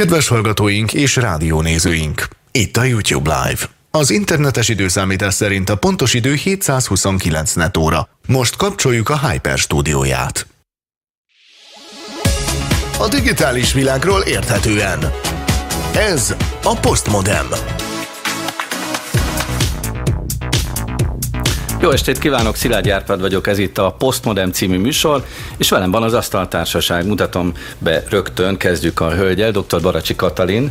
Kedves hallgatóink és rádiónézőink! Itt a YouTube Live. Az internetes időszámítás szerint a pontos idő 729 net óra. Most kapcsoljuk a Hyper stúdióját. A digitális világról érthetően. Ez a Postmodem. Jó estét kívánok, Szilágy Árpád vagyok, ez itt a Postmodern című műsor, és velem van az Asztaltársaság. Mutatom be rögtön, kezdjük a hölgyel, dr. Baracsi Katalin,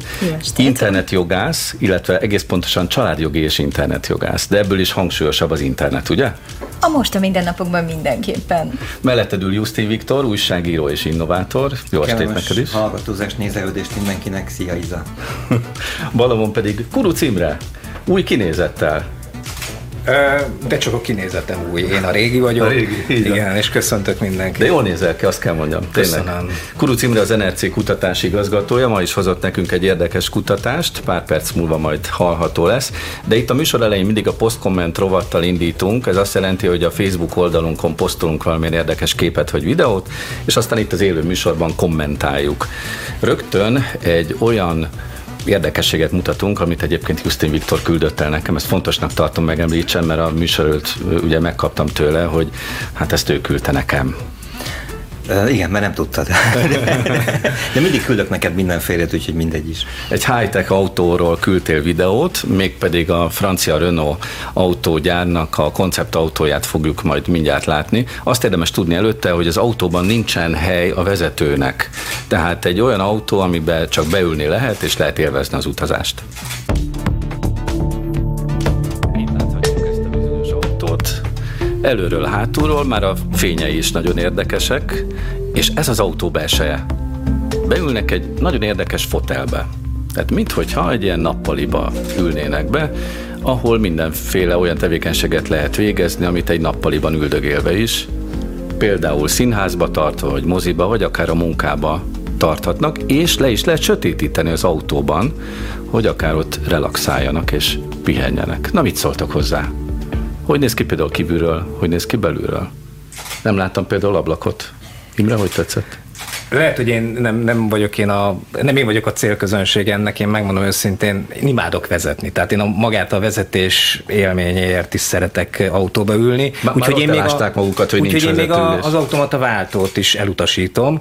internetjogász, illetve egész pontosan családjogi és internetjogász, de ebből is hangsúlyosabb az internet, ugye? A most a mindennapokban mindenképpen. Melletted ül Justin Viktor, újságíró és innovátor. Jó estét neked is. hallgatózás, nézelődést mindenkinek. Szia Iza. Balamon pedig Kuruc Imre, új kinézettel. De csak a kinézetem új. Én a régi vagyok. A régi, Igen, és köszöntök mindenkit. De jól nézel ki, azt kell mondjam. Tényleg. Köszönöm. Kuruc Imre az NRC kutatási igazgatója, ma is hozott nekünk egy érdekes kutatást, pár perc múlva majd hallható lesz. De itt a műsor elején mindig a posztkomment rovattal indítunk, ez azt jelenti, hogy a Facebook oldalunkon posztolunk valamilyen érdekes képet vagy videót, és aztán itt az élő műsorban kommentáljuk. Rögtön egy olyan érdekességet mutatunk, amit egyébként Justin Viktor küldött el nekem. Ezt fontosnak tartom megemlítsem, mert a műsorült ugye megkaptam tőle, hogy hát ezt ő küldte nekem. Igen, mert nem tudtad. De, mindig küldök neked mindenféle, úgyhogy mindegy is. Egy high-tech autóról küldtél videót, mégpedig a francia Renault autógyárnak a konceptautóját fogjuk majd mindjárt látni. Azt érdemes tudni előtte, hogy az autóban nincsen hely a vezetőnek. Tehát egy olyan autó, amiben csak beülni lehet, és lehet élvezni az utazást. Előről, hátulról már a fényei is nagyon érdekesek, és ez az autó belseje. Beülnek egy nagyon érdekes fotelbe. Tehát minthogyha egy ilyen nappaliba ülnének be, ahol mindenféle olyan tevékenységet lehet végezni, amit egy nappaliban üldögélve is, például színházba tartva, vagy moziba, vagy akár a munkába tarthatnak, és le is lehet sötétíteni az autóban, hogy akár ott relaxáljanak és pihenjenek. Na mit szóltak hozzá? Hogy néz ki például kívülről, hogy néz ki belülről? Nem láttam például ablakot. Imre, hogy tetszett? Lehet, hogy én nem, nem vagyok én a, nem én vagyok a célközönség ennek, én megmondom őszintén, én imádok vezetni. Tehát én a magát a vezetés élményéért is szeretek autóba ülni. Úgyhogy én még a, magukat, hogy nincs én még a, az automata váltót is elutasítom,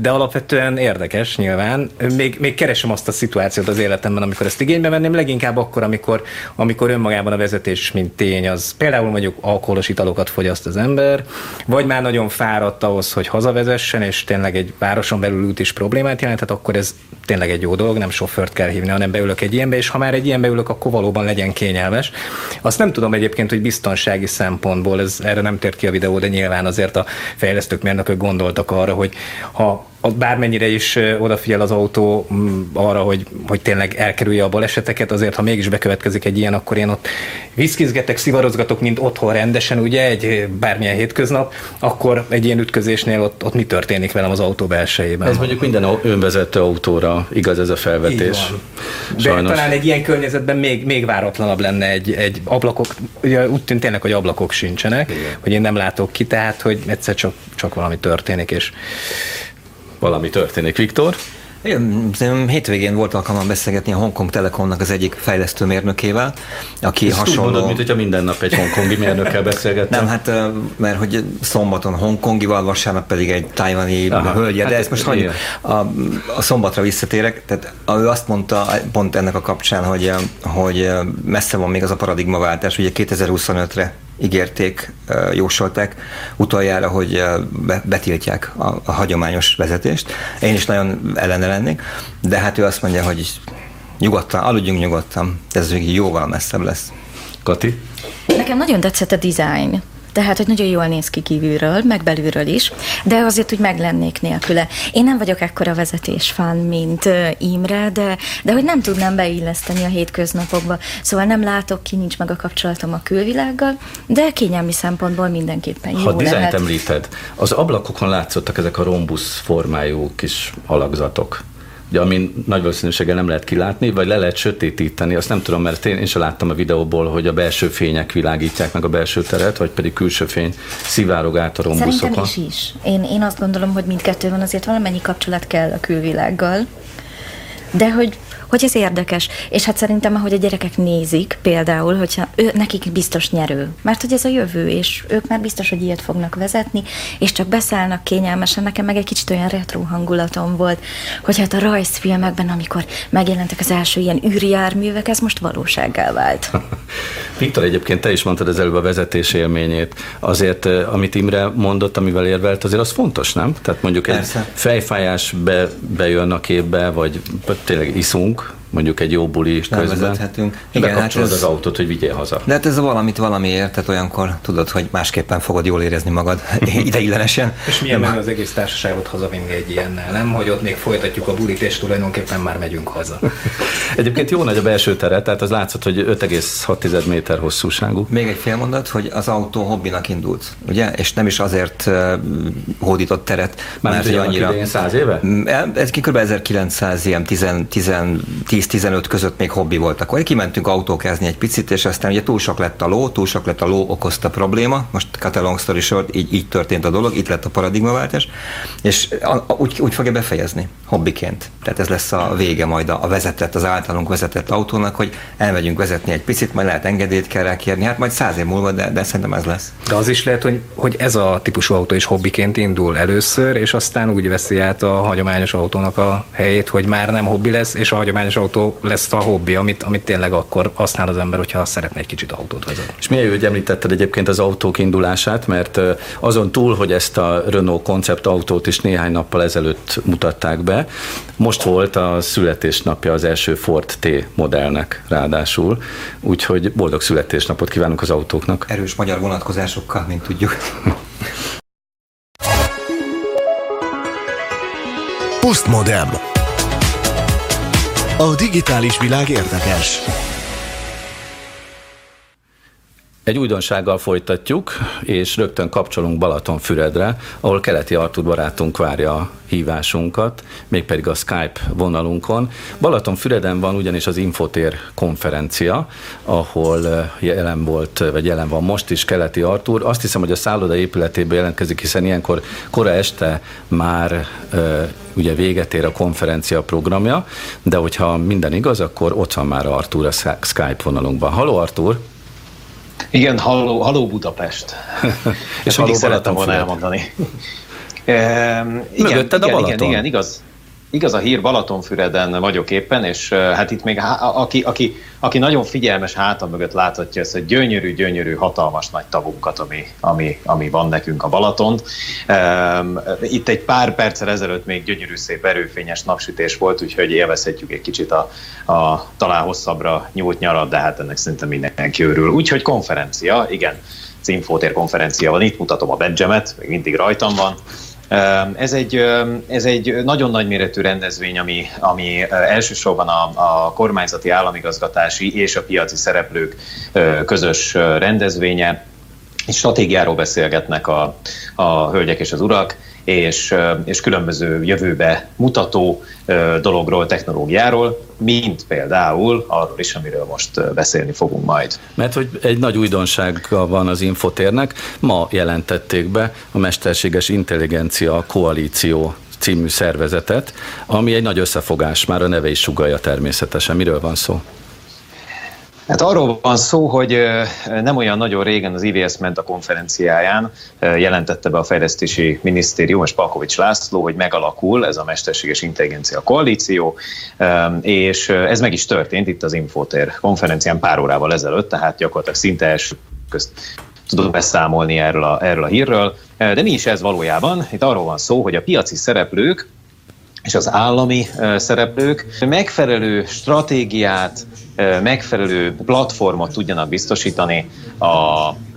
de alapvetően érdekes nyilván. Még, még keresem azt a szituációt az életemben, amikor ezt igénybe venném, leginkább akkor, amikor, amikor önmagában a vezetés, mint tény, az például mondjuk alkoholos italokat fogyaszt az ember, vagy már nagyon fáradt ahhoz, hogy hazavezessen, és tényleg tényleg egy városon belül út is problémát jelenthet, akkor ez tényleg egy jó dolog, nem sofőrt kell hívni, hanem beülök egy ilyenbe, és ha már egy ilyenbe ülök, akkor valóban legyen kényelmes. Azt nem tudom egyébként, hogy biztonsági szempontból, ez erre nem tért ki a videó, de nyilván azért a fejlesztők mérnökök gondoltak arra, hogy ha bármennyire is odafigyel az autó arra, hogy, hogy tényleg elkerülje a baleseteket, azért ha mégis bekövetkezik egy ilyen, akkor én ott viszkizgetek, szivarozgatok, mint otthon rendesen, ugye, egy bármilyen hétköznap, akkor egy ilyen ütközésnél ott, ott mi történik velem az autó belsejében? Ez mondjuk minden önvezető autóra igaz ez a felvetés. De talán egy ilyen környezetben még, még váratlanabb lenne egy, egy ablakok, ugye úgy tűnt tényleg, hogy ablakok sincsenek, Igen. hogy én nem látok ki, tehát hogy egyszer csak, csak valami történik, és valami történik. Viktor? Igen, hétvégén volt alkalmam beszélgetni a Hongkong Telekomnak az egyik fejlesztő mérnökével, aki Ezt hasonló... Úgy mondod, mint hogyha minden nap egy hongkongi mérnökkel beszélgettem. Nem, hát mert hogy szombaton hongkongival, vasárnap pedig egy tájvani hölgye, hát de ezt most hagyjuk. A, a, szombatra visszatérek, tehát ő azt mondta pont ennek a kapcsán, hogy, hogy messze van még az a paradigmaváltás, ugye 2025-re ígérték, jósolták utoljára, hogy betiltják a, a hagyományos vezetést. Én is nagyon ellene lennék, de hát ő azt mondja, hogy nyugodtan, aludjunk nyugodtan, ez jóval messzebb lesz. Kati? Nekem nagyon tetszett a design. Tehát, hogy nagyon jól néz ki kívülről, meg belülről is, de azért úgy meglennék nélküle. Én nem vagyok ekkora vezetésfán, mint Imre, de, de hogy nem tudnám beilleszteni a hétköznapokba. Szóval nem látok ki, nincs meg a kapcsolatom a külvilággal, de kényelmi szempontból mindenképpen jó Ha dizájnt említed, az ablakokon látszottak ezek a rombusz formájú kis alakzatok ugye, amin nagy valószínűséggel nem lehet kilátni, vagy le lehet sötétíteni, azt nem tudom, mert én, én sem láttam a videóból, hogy a belső fények világítják meg a belső teret, vagy pedig külső fény szivárog át a rombuszokon. Szerintem is is. Én, én azt gondolom, hogy mindkettő van, azért valamennyi kapcsolat kell a külvilággal. de hogy hogy ez érdekes. És hát szerintem, ahogy a gyerekek nézik, például, hogyha ő, nekik biztos nyerő, mert hogy ez a jövő, és ők már biztos, hogy ilyet fognak vezetni, és csak beszállnak kényelmesen. Nekem meg egy kicsit olyan retro hangulatom volt, hogy hát a rajzfilmekben, amikor megjelentek az első ilyen űrjárművek, ez most valósággá vált. Viktor, egyébként te is mondtad az előbb a vezetés élményét. Azért, eh, amit Imre mondott, amivel érvelt, azért az fontos, nem? Tehát mondjuk egy Persze. fejfájás be, bejön a képbe, vagy tényleg iszunk, book mondjuk egy jó buli és közben. Vezethetünk. Igen, hát ez, az autót, hogy vigyél haza. De hát ez valamit valamiért, tehát olyankor tudod, hogy másképpen fogod jól érezni magad ideiglenesen. és milyen meg az egész társaságot hazavinni egy ilyennel, nem? Hogy ott még folytatjuk a bulit, és tulajdonképpen már megyünk haza. Egyébként jó nagy a belső tere, tehát az látszott, hogy 5,6 méter hosszúságú. Még egy fél mondat, hogy az autó hobbinak indult, ugye? És nem is azért uh, hódított teret, Már mert hogy annyira... 100 éve? Ez kb. 1900, ilyen 10, 10, 10 10-15 között még hobbi volt. Akkor kimentünk autókázni egy picit, és aztán ugye túl sok lett a ló, túl sok lett a ló, okozta probléma. Most cut a long story short, így, így történt a dolog, itt lett a paradigmaváltás, és a, a, úgy, úgy fogja befejezni, hobbiként. Tehát ez lesz a vége majd a, a vezetett, az általunk vezetett autónak, hogy elmegyünk vezetni egy picit, majd lehet engedélyt kell rá kérni, hát majd száz év múlva, de, de szerintem ez lesz. De az is lehet, hogy, hogy ez a típusú autó is hobbiként indul először, és aztán úgy veszi át a hagyományos autónak a helyét, hogy már nem hobbi lesz, és a hagyományos autó lesz a hobbi, amit, amit tényleg akkor használ az ember, hogyha szeretne egy kicsit autót vezetni. És milyen jó, hogy említetted egyébként az autók indulását, mert azon túl, hogy ezt a Renault koncept autót is néhány nappal ezelőtt mutatták be, most volt a születésnapja az első Ford T modellnek ráadásul, úgyhogy boldog születésnapot kívánunk az autóknak. Erős magyar vonatkozásokkal, mint tudjuk. Postmodem. A digitális világ érdekes. Egy újdonsággal folytatjuk, és rögtön kapcsolunk Balatonfüredre, ahol keleti Artur barátunk várja a hívásunkat, mégpedig a Skype vonalunkon. Balatonfüreden van ugyanis az Infotér konferencia, ahol eh, jelen volt, vagy jelen van most is keleti Artur. Azt hiszem, hogy a szálloda épületében jelentkezik, hiszen ilyenkor kora este már uh, ugye véget ér a konferencia programja, de hogyha minden igaz, akkor ott van már Artur a Skype vonalunkban. Haló Artur! Igen, halló, halló Budapest. és halló szerettem volna elmondani. igen, Mögötted a Balaton. Igen, igen, igaz igaz a hír, Balatonfüreden vagyok éppen, és hát itt még aki, aki, aki nagyon figyelmes hátam mögött láthatja ezt a gyönyörű, gyönyörű, hatalmas nagy tavunkat, ami, ami, ami van nekünk a Balatont. Itt egy pár perccel ezelőtt még gyönyörű, szép, erőfényes napsütés volt, úgyhogy élvezhetjük egy kicsit a, a talán hosszabbra nyújt nyarat, de hát ennek szerintem mindenki örül. Úgyhogy konferencia, igen, az konferencia van, itt mutatom a badge még mindig rajtam van. Ez egy, ez egy nagyon nagy méretű rendezvény, ami, ami elsősorban a, a kormányzati államigazgatási és a piaci szereplők közös rendezvénye. Stratégiáról beszélgetnek a, a hölgyek és az urak, és, és különböző jövőbe mutató dologról, technológiáról, mint például arról is, amiről most beszélni fogunk majd. Mert hogy egy nagy újdonsága van az infotérnek, ma jelentették be a Mesterséges Intelligencia Koalíció című szervezetet, ami egy nagy összefogás, már a neve is sugalja természetesen. Miről van szó? Hát arról van szó, hogy nem olyan nagyon régen az IVS ment a konferenciáján, jelentette be a Fejlesztési Minisztérium és Palkovics László, hogy megalakul ez a Mesterséges Intelligencia Koalíció, és ez meg is történt itt az Infotér konferencián pár órával ezelőtt, tehát gyakorlatilag szinte első közt tudok beszámolni erről a, erről a hírről. De mi is ez valójában? Itt arról van szó, hogy a piaci szereplők és az állami szereplők megfelelő stratégiát, megfelelő platformot tudjanak biztosítani a,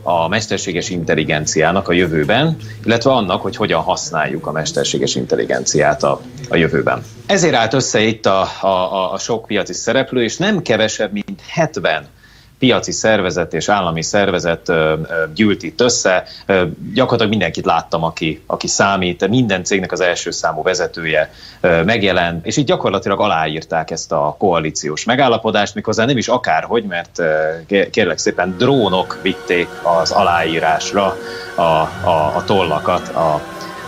a mesterséges intelligenciának a jövőben, illetve annak, hogy hogyan használjuk a mesterséges intelligenciát a, a jövőben. Ezért állt össze itt a, a, a sok piaci szereplő, és nem kevesebb, mint 70 piaci szervezet és állami szervezet gyűlt itt össze. Gyakorlatilag mindenkit láttam, aki, aki számít, minden cégnek az első számú vezetője megjelent, és itt gyakorlatilag aláírták ezt a koalíciós megállapodást, méghozzá nem is akárhogy, mert kérlek szépen drónok vitték az aláírásra a, a, a tollakat a,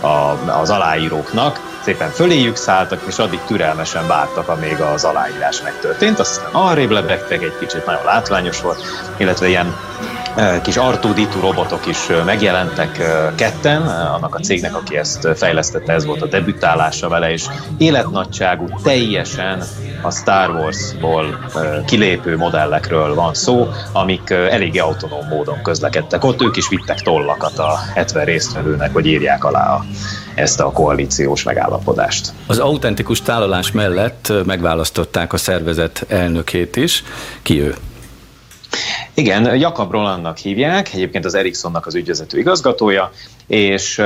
a, az aláíróknak, szépen föléjük szálltak, és addig türelmesen vártak, amíg az aláírás megtörtént. Aztán arrébb lebegtek, egy kicsit nagyon látványos volt, illetve ilyen kis Artuditu robotok is megjelentek ketten, annak a cégnek, aki ezt fejlesztette, ez volt a debütálása vele, és életnagyságú, teljesen a Star Wars-ból kilépő modellekről van szó, amik eléggé autonóm módon közlekedtek. Ott ők is vittek tollakat a 70 résztvevőnek, hogy írják alá a, ezt a koalíciós megállapodást. Az autentikus tálalás mellett megválasztották a szervezet elnökét is. Ki ő? Igen, Jakab Rolandnak hívják, egyébként az Ericssonnak az ügyvezető igazgatója, és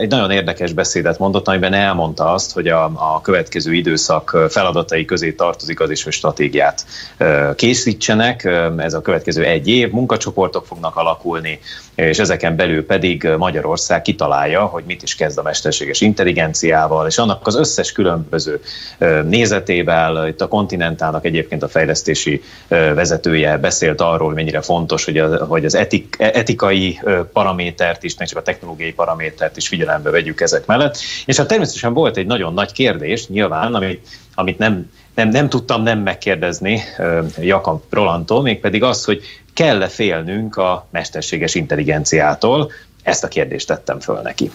egy nagyon érdekes beszédet mondott, amiben elmondta azt, hogy a, a következő időszak feladatai közé tartozik az is, hogy stratégiát készítsenek. Ez a következő egy év, munkacsoportok fognak alakulni, és ezeken belül pedig Magyarország kitalálja, hogy mit is kezd a mesterséges intelligenciával, és annak az összes különböző nézetével, itt a kontinentának egyébként a fejlesztési vezetője beszélt arról, mennyire fontos, hogy, a, hogy az etik, etikai paramétert is, nem csak a technológiai paramétert is figyelembe vegyük ezek mellett. És hát természetesen volt egy nagyon nagy kérdés, nyilván, amit, amit nem, nem, nem tudtam nem megkérdezni Jakab Rolantól, mégpedig az, hogy kell-e félnünk a mesterséges intelligenciától, ezt a kérdést tettem föl neki.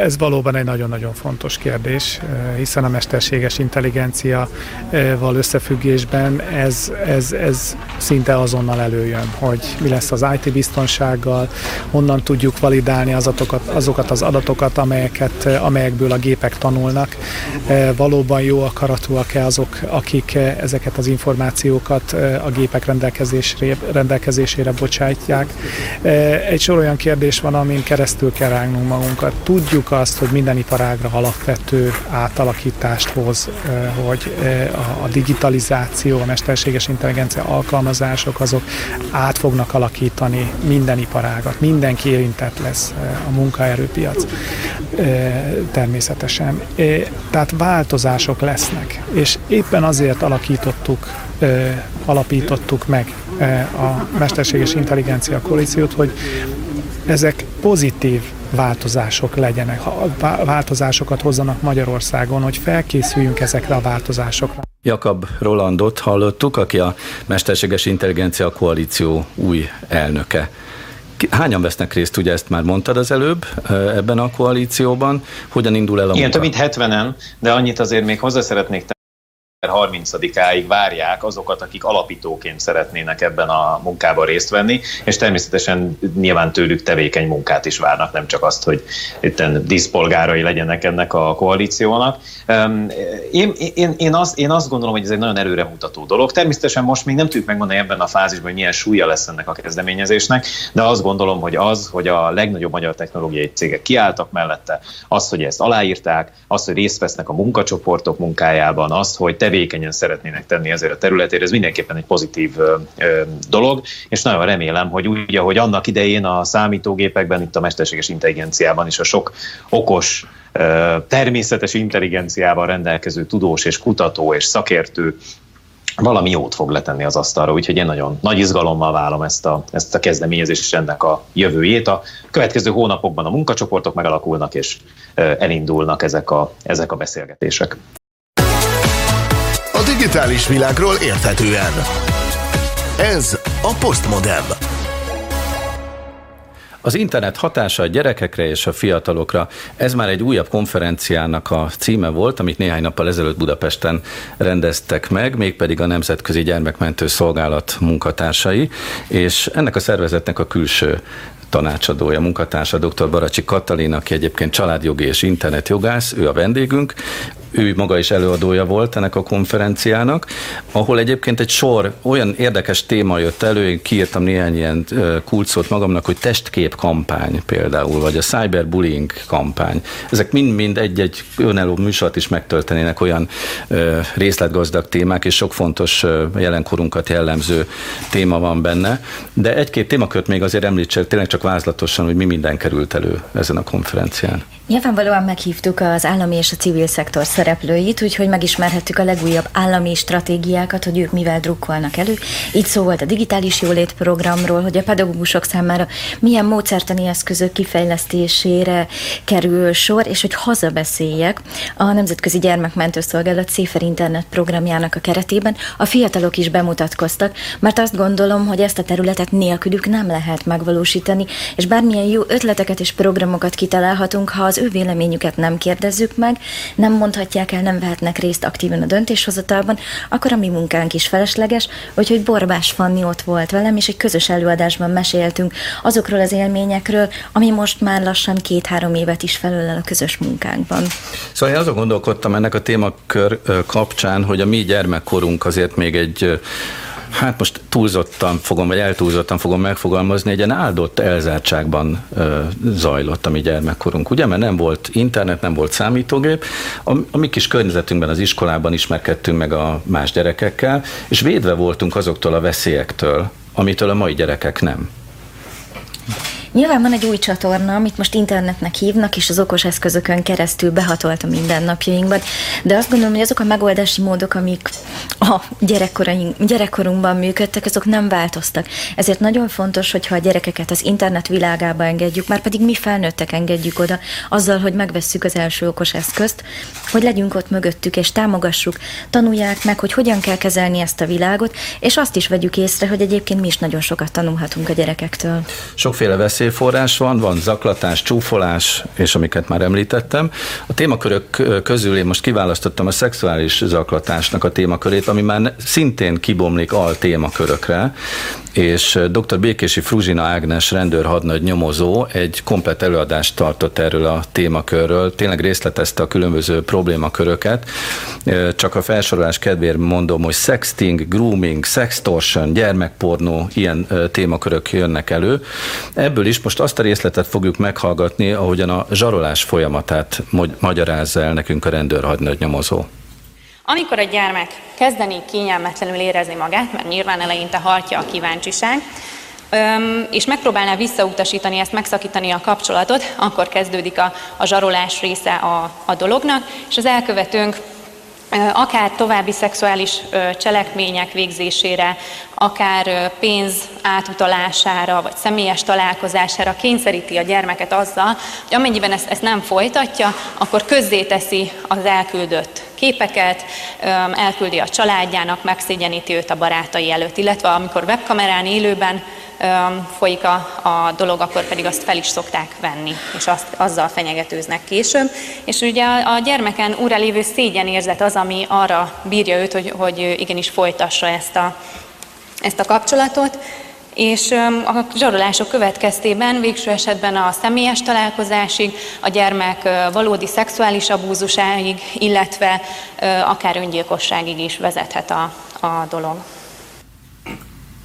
Ez valóban egy nagyon-nagyon fontos kérdés, hiszen a mesterséges intelligenciaval összefüggésben ez, ez, ez szinte azonnal előjön, hogy mi lesz az IT biztonsággal, honnan tudjuk validálni azokat, azokat az adatokat, amelyeket, amelyekből a gépek tanulnak. Valóban jó akaratúak-e azok, akik ezeket az információkat a gépek rendelkezésére, rendelkezésére bocsátják. Egy sor olyan kérdés van, amin keresztül kell rágnunk magunkat. Tudjuk azt, hogy minden iparágra alapvető átalakítást hoz, hogy a digitalizáció, a mesterséges intelligencia alkalmazások azok át fognak alakítani minden iparágat, mindenki érintett lesz a munkaerőpiac természetesen. Tehát változások lesznek, és éppen azért alakítottuk, alapítottuk meg a mesterséges intelligencia koalíciót, hogy ezek pozitív változások legyenek, változásokat hozzanak Magyarországon, hogy felkészüljünk ezekre a változásokra. Jakab Rolandot hallottuk, aki a Mesterséges Intelligencia Koalíció új elnöke. Hányan vesznek részt, ugye ezt már mondtad az előbb ebben a koalícióban? Hogyan indul el a Igen, munka? több mint 70-en, de annyit azért még hozzá szeretnék 30-áig várják azokat, akik alapítóként szeretnének ebben a munkában részt venni, és természetesen nyilván tőlük tevékeny munkát is várnak, nem csak azt, hogy itten díszpolgárai legyenek ennek a koalíciónak. Én, én, én, azt, én azt gondolom, hogy ez egy nagyon előremutató dolog. Természetesen most még nem tudjuk megmondani ebben a fázisban, hogy milyen súlya lesz ennek a kezdeményezésnek, de azt gondolom, hogy az, hogy a legnagyobb magyar technológiai cégek kiálltak mellette, az, hogy ezt aláírták, az, hogy részt vesznek a munkacsoportok munkájában, az, hogy tevékenyen szeretnének tenni ezért a területért, ez mindenképpen egy pozitív dolog, és nagyon remélem, hogy úgy, ahogy annak idején a számítógépekben, itt a mesterséges intelligenciában is a sok okos természetes intelligenciával rendelkező tudós és kutató és szakértő valami jót fog letenni az asztalra, úgyhogy én nagyon nagy izgalommal várom ezt a, ezt a kezdeményezést és ennek a jövőjét. A következő hónapokban a munkacsoportok megalakulnak, és elindulnak ezek a, ezek a beszélgetések digitális világról érthetően. Ez a Postmodem. Az internet hatása a gyerekekre és a fiatalokra, ez már egy újabb konferenciának a címe volt, amit néhány nappal ezelőtt Budapesten rendeztek meg, mégpedig a Nemzetközi Gyermekmentő Szolgálat munkatársai, és ennek a szervezetnek a külső tanácsadója, munkatársa, dr. Baracsi Katalin, aki egyébként családjogi és internetjogász, ő a vendégünk ő maga is előadója volt ennek a konferenciának, ahol egyébként egy sor olyan érdekes téma jött elő, én kiírtam néhány ilyen kulcsot magamnak, hogy testkép kampány például, vagy a cyberbullying kampány. Ezek mind-mind egy-egy önálló műsort is megtöltenének olyan részletgazdag témák, és sok fontos jelenkorunkat jellemző téma van benne. De egy-két témakört még azért említsek, tényleg csak vázlatosan, hogy mi minden került elő ezen a konferencián. Nyilvánvalóan meghívtuk az állami és a civil szektor szereplőit, úgyhogy megismerhettük a legújabb állami stratégiákat, hogy ők mivel drukkolnak elő. Itt szó volt a digitális jólét programról, hogy a pedagógusok számára milyen módszertani eszközök kifejlesztésére kerül sor, és hogy hazabeszéljek a Nemzetközi Gyermekmentőszolgálat Széfer Internet programjának a keretében a fiatalok is bemutatkoztak, mert azt gondolom, hogy ezt a területet nélkülük nem lehet megvalósítani, és bármilyen jó ötleteket és programokat kitalálhatunk, ha az ő véleményüket nem kérdezzük meg, nem mondhatják el, nem vehetnek részt aktívan a döntéshozatalban, akkor a mi munkánk is felesleges, úgyhogy Borbás Fanni ott volt velem, és egy közös előadásban meséltünk azokról az élményekről, ami most már lassan két-három évet is felölel a közös munkánkban. Szóval én azon gondolkodtam ennek a témakör kapcsán, hogy a mi gyermekkorunk azért még egy hát most túlzottan fogom, vagy eltúlzottan fogom megfogalmazni, egy ilyen áldott elzártságban ö, zajlott a mi gyermekkorunk, ugye? Mert nem volt internet, nem volt számítógép, a, a mi kis környezetünkben, az iskolában ismerkedtünk meg a más gyerekekkel, és védve voltunk azoktól a veszélyektől, amitől a mai gyerekek nem. Nyilván van egy új csatorna, amit most internetnek hívnak, és az okos eszközökön keresztül behatolt a mindennapjainkban, de azt gondolom, hogy azok a megoldási módok, amik a gyerekkorunkban működtek, azok nem változtak. Ezért nagyon fontos, hogyha a gyerekeket az internet világába engedjük, már pedig mi felnőttek engedjük oda, azzal, hogy megvesszük az első okos eszközt, hogy legyünk ott mögöttük, és támogassuk, tanulják meg, hogy hogyan kell kezelni ezt a világot, és azt is vegyük észre, hogy egyébként mi is nagyon sokat tanulhatunk a gyerekektől. Sokféle vesz veszélyforrás van, van zaklatás, csúfolás, és amiket már említettem. A témakörök közül én most kiválasztottam a szexuális zaklatásnak a témakörét, ami már szintén kibomlik al témakörökre, és dr. Békési Fruzsina Ágnes rendőrhadnagy nyomozó egy komplet előadást tartott erről a témakörről, tényleg részletezte a különböző problémaköröket, csak a felsorolás kedvéért mondom, hogy sexting, grooming, sextortion, gyermekpornó, ilyen témakörök jönnek elő. Ebből is most azt a részletet fogjuk meghallgatni, ahogyan a zsarolás folyamatát magyarázza el nekünk a rendőrhadnagy nyomozó. Amikor a gyermek kezdeni kényelmetlenül érezni magát, mert nyilván eleinte hartja a kíváncsiság, és megpróbálná visszautasítani ezt, megszakítani a kapcsolatot, akkor kezdődik a, a zsarolás része a, a dolognak, és az elkövetőnk akár további szexuális cselekmények végzésére, akár pénz átutalására, vagy személyes találkozására kényszeríti a gyermeket azzal, hogy amennyiben ezt, ezt nem folytatja, akkor közzéteszi az elküldött képeket, elküldi a családjának, megszégyeníti őt a barátai előtt, illetve amikor webkamerán élőben folyik a, a dolog, akkor pedig azt fel is szokták venni, és azt, azzal fenyegetőznek később. És ugye a, a gyermeken lévő szégyenérzet az, ami arra bírja őt, hogy, hogy igenis folytassa ezt a, ezt a kapcsolatot, és a zsarolások következtében végső esetben a személyes találkozásig, a gyermek valódi szexuális abúzusáig, illetve akár öngyilkosságig is vezethet a, a dolog.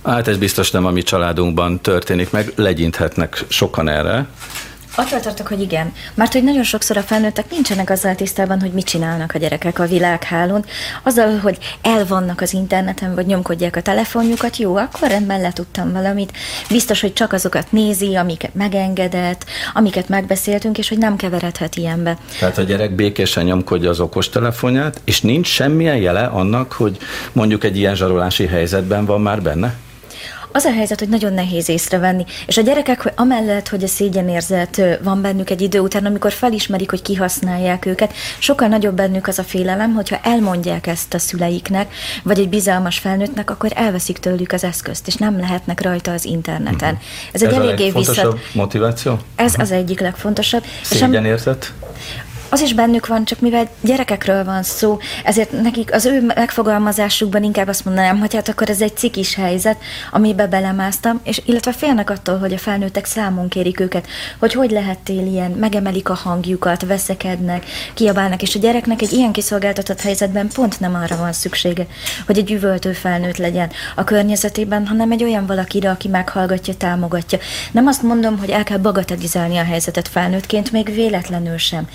Hát ez biztos nem a mi családunkban történik meg, legyinthetnek sokan erre. Attól tartok, hogy igen. Mert hogy nagyon sokszor a felnőttek nincsenek azzal tisztában, hogy mit csinálnak a gyerekek a világhálón. Azzal, hogy elvannak az interneten, vagy nyomkodják a telefonjukat, jó, akkor rendben letudtam valamit. Biztos, hogy csak azokat nézi, amiket megengedett, amiket megbeszéltünk, és hogy nem keveredhet ilyenbe. Tehát a gyerek békésen nyomkodja az okos telefonját, és nincs semmilyen jele annak, hogy mondjuk egy ilyen zsarolási helyzetben van már benne? Az a helyzet, hogy nagyon nehéz észrevenni, és a gyerekek, hogy amellett, hogy a szégyenérzet van bennük egy idő után, amikor felismerik, hogy kihasználják őket, sokkal nagyobb bennük az a félelem, hogyha elmondják ezt a szüleiknek, vagy egy bizalmas felnőttnek, akkor elveszik tőlük az eszközt, és nem lehetnek rajta az interneten. Mhm. Ez egy eléggé vissza... motiváció? Ez az egyik legfontosabb. Szégyenérzet? Az is bennük van, csak mivel gyerekekről van szó, ezért nekik az ő megfogalmazásukban inkább azt mondanám, hogy hát akkor ez egy cikis helyzet, amibe belemásztam, és illetve félnek attól, hogy a felnőttek számon kérik őket, hogy hogy lehettél ilyen, megemelik a hangjukat, veszekednek, kiabálnak, és a gyereknek egy ilyen kiszolgáltatott helyzetben pont nem arra van szüksége, hogy egy üvöltő felnőtt legyen a környezetében, hanem egy olyan valakire, aki meghallgatja, támogatja. Nem azt mondom, hogy el kell bagatelizálni a helyzetet felnőttként, még véletlenül sem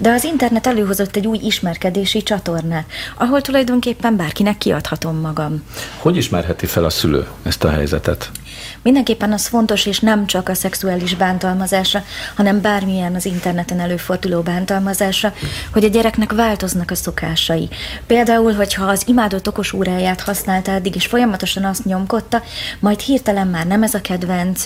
de az internet előhozott egy új ismerkedési csatornát, ahol tulajdonképpen bárkinek kiadhatom magam. Hogy ismerheti fel a szülő ezt a helyzetet? Mindenképpen az fontos, és nem csak a szexuális bántalmazásra, hanem bármilyen az interneten előforduló bántalmazásra, hogy a gyereknek változnak a szokásai. Például, hogyha az imádott okos óráját használta eddig, és folyamatosan azt nyomkodta, majd hirtelen már nem ez a kedvenc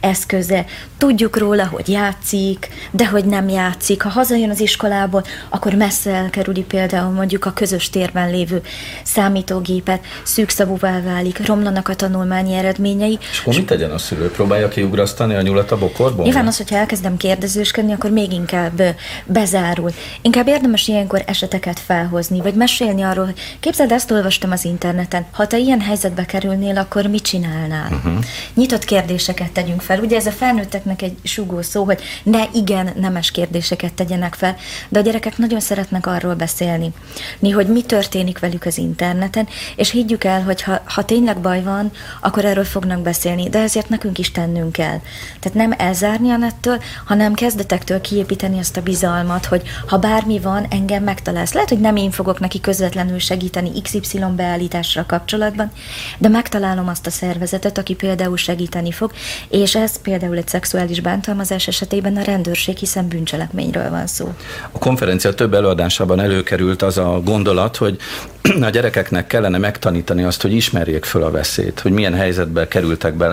eszköze. Tudjuk róla, hogy játszik, de hogy nem játszik. Ha hazajön az iskolából, akkor messze elkerüli például mondjuk a közös térben lévő számítógépet, szűkszavúvá válik, romlanak a tanulmányi eredményei, és akkor mit tegyen a szülő? Próbálja kiugrasztani a nyulat a bokorból? Nyilván az, hogyha elkezdem kérdezősködni, akkor még inkább bezárul. Inkább érdemes ilyenkor eseteket felhozni, vagy mesélni arról, hogy képzeld, ezt olvastam az interneten. Ha te ilyen helyzetbe kerülnél, akkor mit csinálnál? Uh-huh. Nyitott kérdéseket tegyünk fel. Ugye ez a felnőtteknek egy sugó szó, hogy ne igen, nemes kérdéseket tegyenek fel, de a gyerekek nagyon szeretnek arról beszélni, mi, hogy mi történik velük az interneten, és higgyük el, hogy ha, ha tényleg baj van, akkor erről fognak beszélni beszélni, de ezért nekünk is tennünk kell. Tehát nem elzárni a nettől, hanem kezdetektől kiépíteni azt a bizalmat, hogy ha bármi van, engem megtalálsz. Lehet, hogy nem én fogok neki közvetlenül segíteni XY beállításra kapcsolatban, de megtalálom azt a szervezetet, aki például segíteni fog, és ez például egy szexuális bántalmazás esetében a rendőrség, hiszen bűncselekményről van szó. A konferencia több előadásában előkerült az a gondolat, hogy a gyerekeknek kellene megtanítani azt, hogy ismerjék föl a veszélyt, hogy milyen helyzetbe kerültek bele,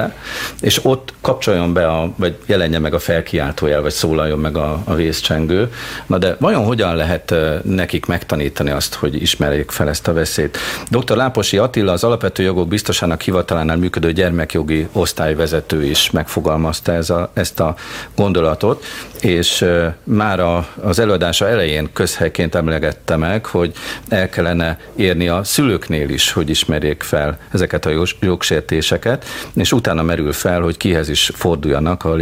és ott kapcsoljon be, a, vagy jelenje meg a felkiáltójel, vagy szólaljon meg a, a vészcsengő. Na de vajon hogyan lehet nekik megtanítani azt, hogy ismerjék fel ezt a veszélyt? Dr. Láposi Attila, az Alapvető Jogok Biztosának hivatalánál működő gyermekjogi osztályvezető is megfogalmazta ez a, ezt a gondolatot, és már a, az előadása elején közhelyként emlegette meg, hogy el kellene érni a szülőknél is, hogy ismerjék fel ezeket a jogsértéseket, és utána merül fel, hogy kihez is forduljanak a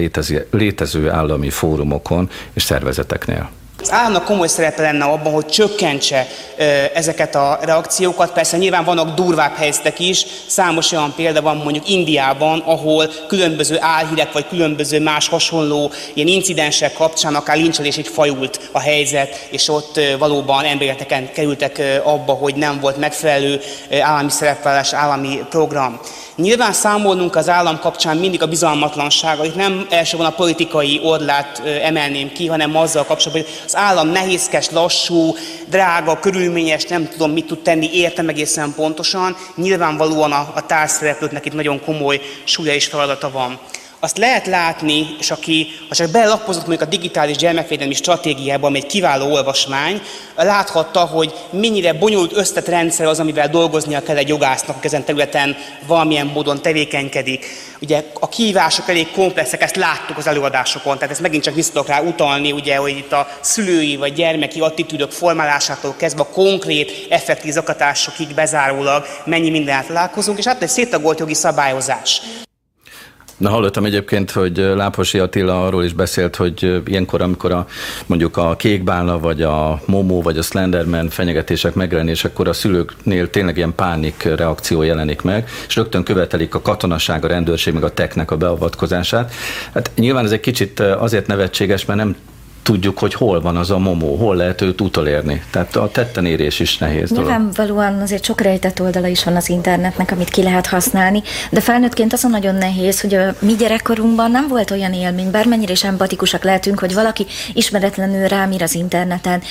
létező, állami fórumokon és szervezeteknél. Az államnak komoly szerepe lenne abban, hogy csökkentse ezeket a reakciókat. Persze nyilván vannak durvább helyzetek is, számos olyan példa van mondjuk Indiában, ahol különböző álhírek vagy különböző más hasonló ilyen incidensek kapcsán akár lincselésig fajult a helyzet, és ott valóban embereteken kerültek abba, hogy nem volt megfelelő állami szerepvállalás, állami program. Nyilván számolnunk az állam kapcsán mindig a bizalmatlansága, itt nem elsősorban a politikai orlát emelném ki, hanem azzal kapcsolatban, hogy az állam nehézkes, lassú, drága, körülményes, nem tudom mit tud tenni, értem egészen pontosan. Nyilvánvalóan a, a társszereplőknek itt nagyon komoly súlya és feladata van azt lehet látni, és aki ha csak belelapozott mondjuk a digitális gyermekvédelmi stratégiában, ami egy kiváló olvasmány, láthatta, hogy mennyire bonyolult összetett rendszer az, amivel dolgoznia kell egy jogásznak, ezen területen valamilyen módon tevékenykedik. Ugye a kihívások elég komplexek, ezt láttuk az előadásokon, tehát ezt megint csak vissza rá utalni, ugye, hogy itt a szülői vagy gyermeki attitűdök formálásától kezdve a konkrét, effektív zakatásokig bezárólag mennyi mindent találkozunk, és hát egy széttagolt jogi szabályozás. Na hallottam egyébként, hogy Láposi Attila arról is beszélt, hogy ilyenkor, amikor a, mondjuk a kékbálna, vagy a Momo, vagy a Slenderman fenyegetések megjelenésekor a szülőknél tényleg ilyen pánik reakció jelenik meg, és rögtön követelik a katonaság, a rendőrség, meg a teknek a beavatkozását. Hát nyilván ez egy kicsit azért nevetséges, mert nem tudjuk, hogy hol van az a momó, hol lehet őt utolérni. Tehát a tettenérés is nehéz dolog. Nyilvánvalóan azért sok rejtett oldala is van az internetnek, amit ki lehet használni, de felnőttként az a nagyon nehéz, hogy a mi gyerekkorunkban nem volt olyan élmény, bármennyire is empatikusak lehetünk, hogy valaki ismeretlenül rámír az interneten,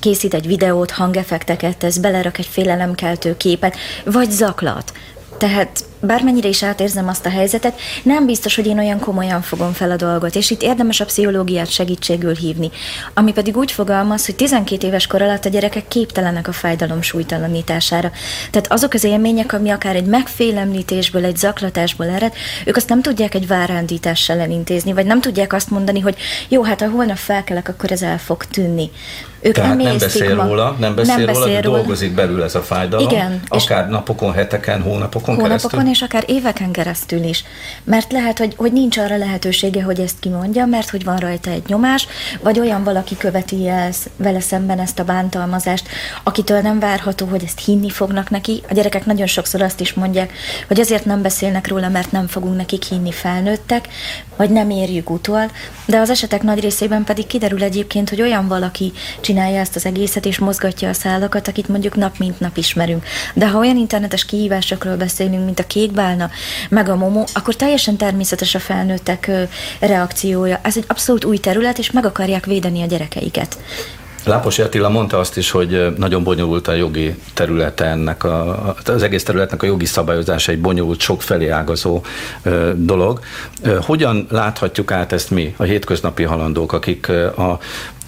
készít egy videót, hangeffekteket tesz, belerak egy félelemkeltő képet, vagy zaklat. Tehát bármennyire is átérzem azt a helyzetet, nem biztos, hogy én olyan komolyan fogom fel a dolgot, és itt érdemes a pszichológiát segítségül hívni. Ami pedig úgy fogalmaz, hogy 12 éves kor alatt a gyerekek képtelenek a fájdalom súlytalanítására. Tehát azok az élmények, ami akár egy megfélemlítésből, egy zaklatásból ered, ők azt nem tudják egy várándítással elintézni, vagy nem tudják azt mondani, hogy jó, hát ha holnap felkelek, akkor ez el fog tűnni. Ők Tehát nem beszél ma. róla, nem beszél, nem beszél róla, róla, dolgozik belül ez a fájdalom, Igen, akár napokon, heteken, hónapokon, hónapokon keresztül és akár éveken keresztül is. Mert lehet, hogy, hogy nincs arra lehetősége, hogy ezt kimondja, mert hogy van rajta egy nyomás, vagy olyan valaki követi el vele szemben ezt a bántalmazást, akitől nem várható, hogy ezt hinni fognak neki. A gyerekek nagyon sokszor azt is mondják, hogy azért nem beszélnek róla, mert nem fogunk nekik hinni felnőttek, vagy nem érjük utol, de az esetek nagy részében pedig kiderül egyébként, hogy olyan valaki csinálja ezt az egészet, és mozgatja a szálakat, akit mondjuk nap mint nap ismerünk. De ha olyan internetes kihívásokról beszélünk, mint a kékbálna, meg a momó, akkor teljesen természetes a felnőttek reakciója. Ez egy abszolút új terület, és meg akarják védeni a gyerekeiket. Lápos Attila mondta azt is, hogy nagyon bonyolult a jogi területe ennek, a, az egész területnek a jogi szabályozása egy bonyolult, sok felé ágazó dolog. Hogyan láthatjuk át ezt mi, a hétköznapi halandók, akik a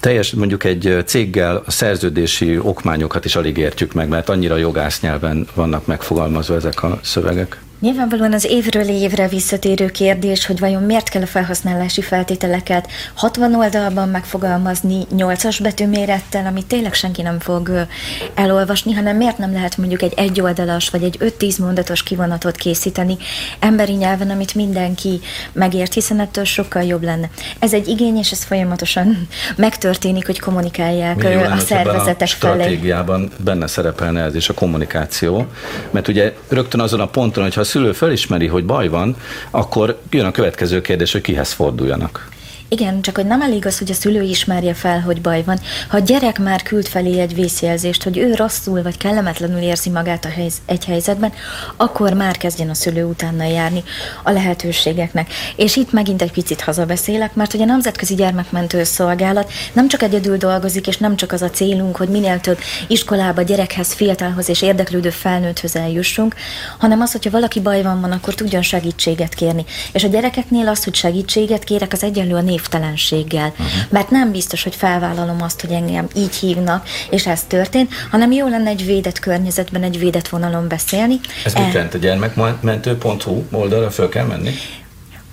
teljes mondjuk egy céggel a szerződési okmányokat is alig értjük meg, mert annyira jogász nyelven vannak megfogalmazva ezek a szövegek. Nyilvánvalóan az évről évre visszatérő kérdés, hogy vajon miért kell a felhasználási feltételeket 60 oldalban megfogalmazni 8-as betűmérettel, amit tényleg senki nem fog elolvasni, hanem miért nem lehet mondjuk egy egyoldalas vagy egy 5-10 mondatos kivonatot készíteni emberi nyelven, amit mindenki megért, hiszen ettől sokkal jobb lenne. Ez egy igény, és ez folyamatosan megtörténik, hogy kommunikálják a szervezetek a stratégiában benne szerepelne ez is a kommunikáció, mert ugye rögtön azon a ponton, hogyha szülő felismeri, hogy baj van, akkor jön a következő kérdés, hogy kihez forduljanak. Igen, csak hogy nem elég az, hogy a szülő ismerje fel, hogy baj van. Ha a gyerek már küld felé egy vészjelzést, hogy ő rosszul vagy kellemetlenül érzi magát a helyz- egy helyzetben, akkor már kezdjen a szülő utána járni a lehetőségeknek. És itt megint egy picit hazabeszélek, mert hogy a Nemzetközi Gyermekmentő Szolgálat nem csak egyedül dolgozik, és nem csak az a célunk, hogy minél több iskolába, gyerekhez, fiatalhoz és érdeklődő felnőtthöz eljussunk, hanem az, hogyha valaki baj van, van, akkor tudjon segítséget kérni. És a gyerekeknél az, hogy segítséget kérek, az egyenlő a névtelenséggel. Uh-huh. Mert nem biztos, hogy felvállalom azt, hogy engem így hívnak, és ez történt, hanem jó lenne egy védett környezetben, egy védett vonalon beszélni. Ez e- mit jelent a gyermekmentő.hu oldalra föl kell menni?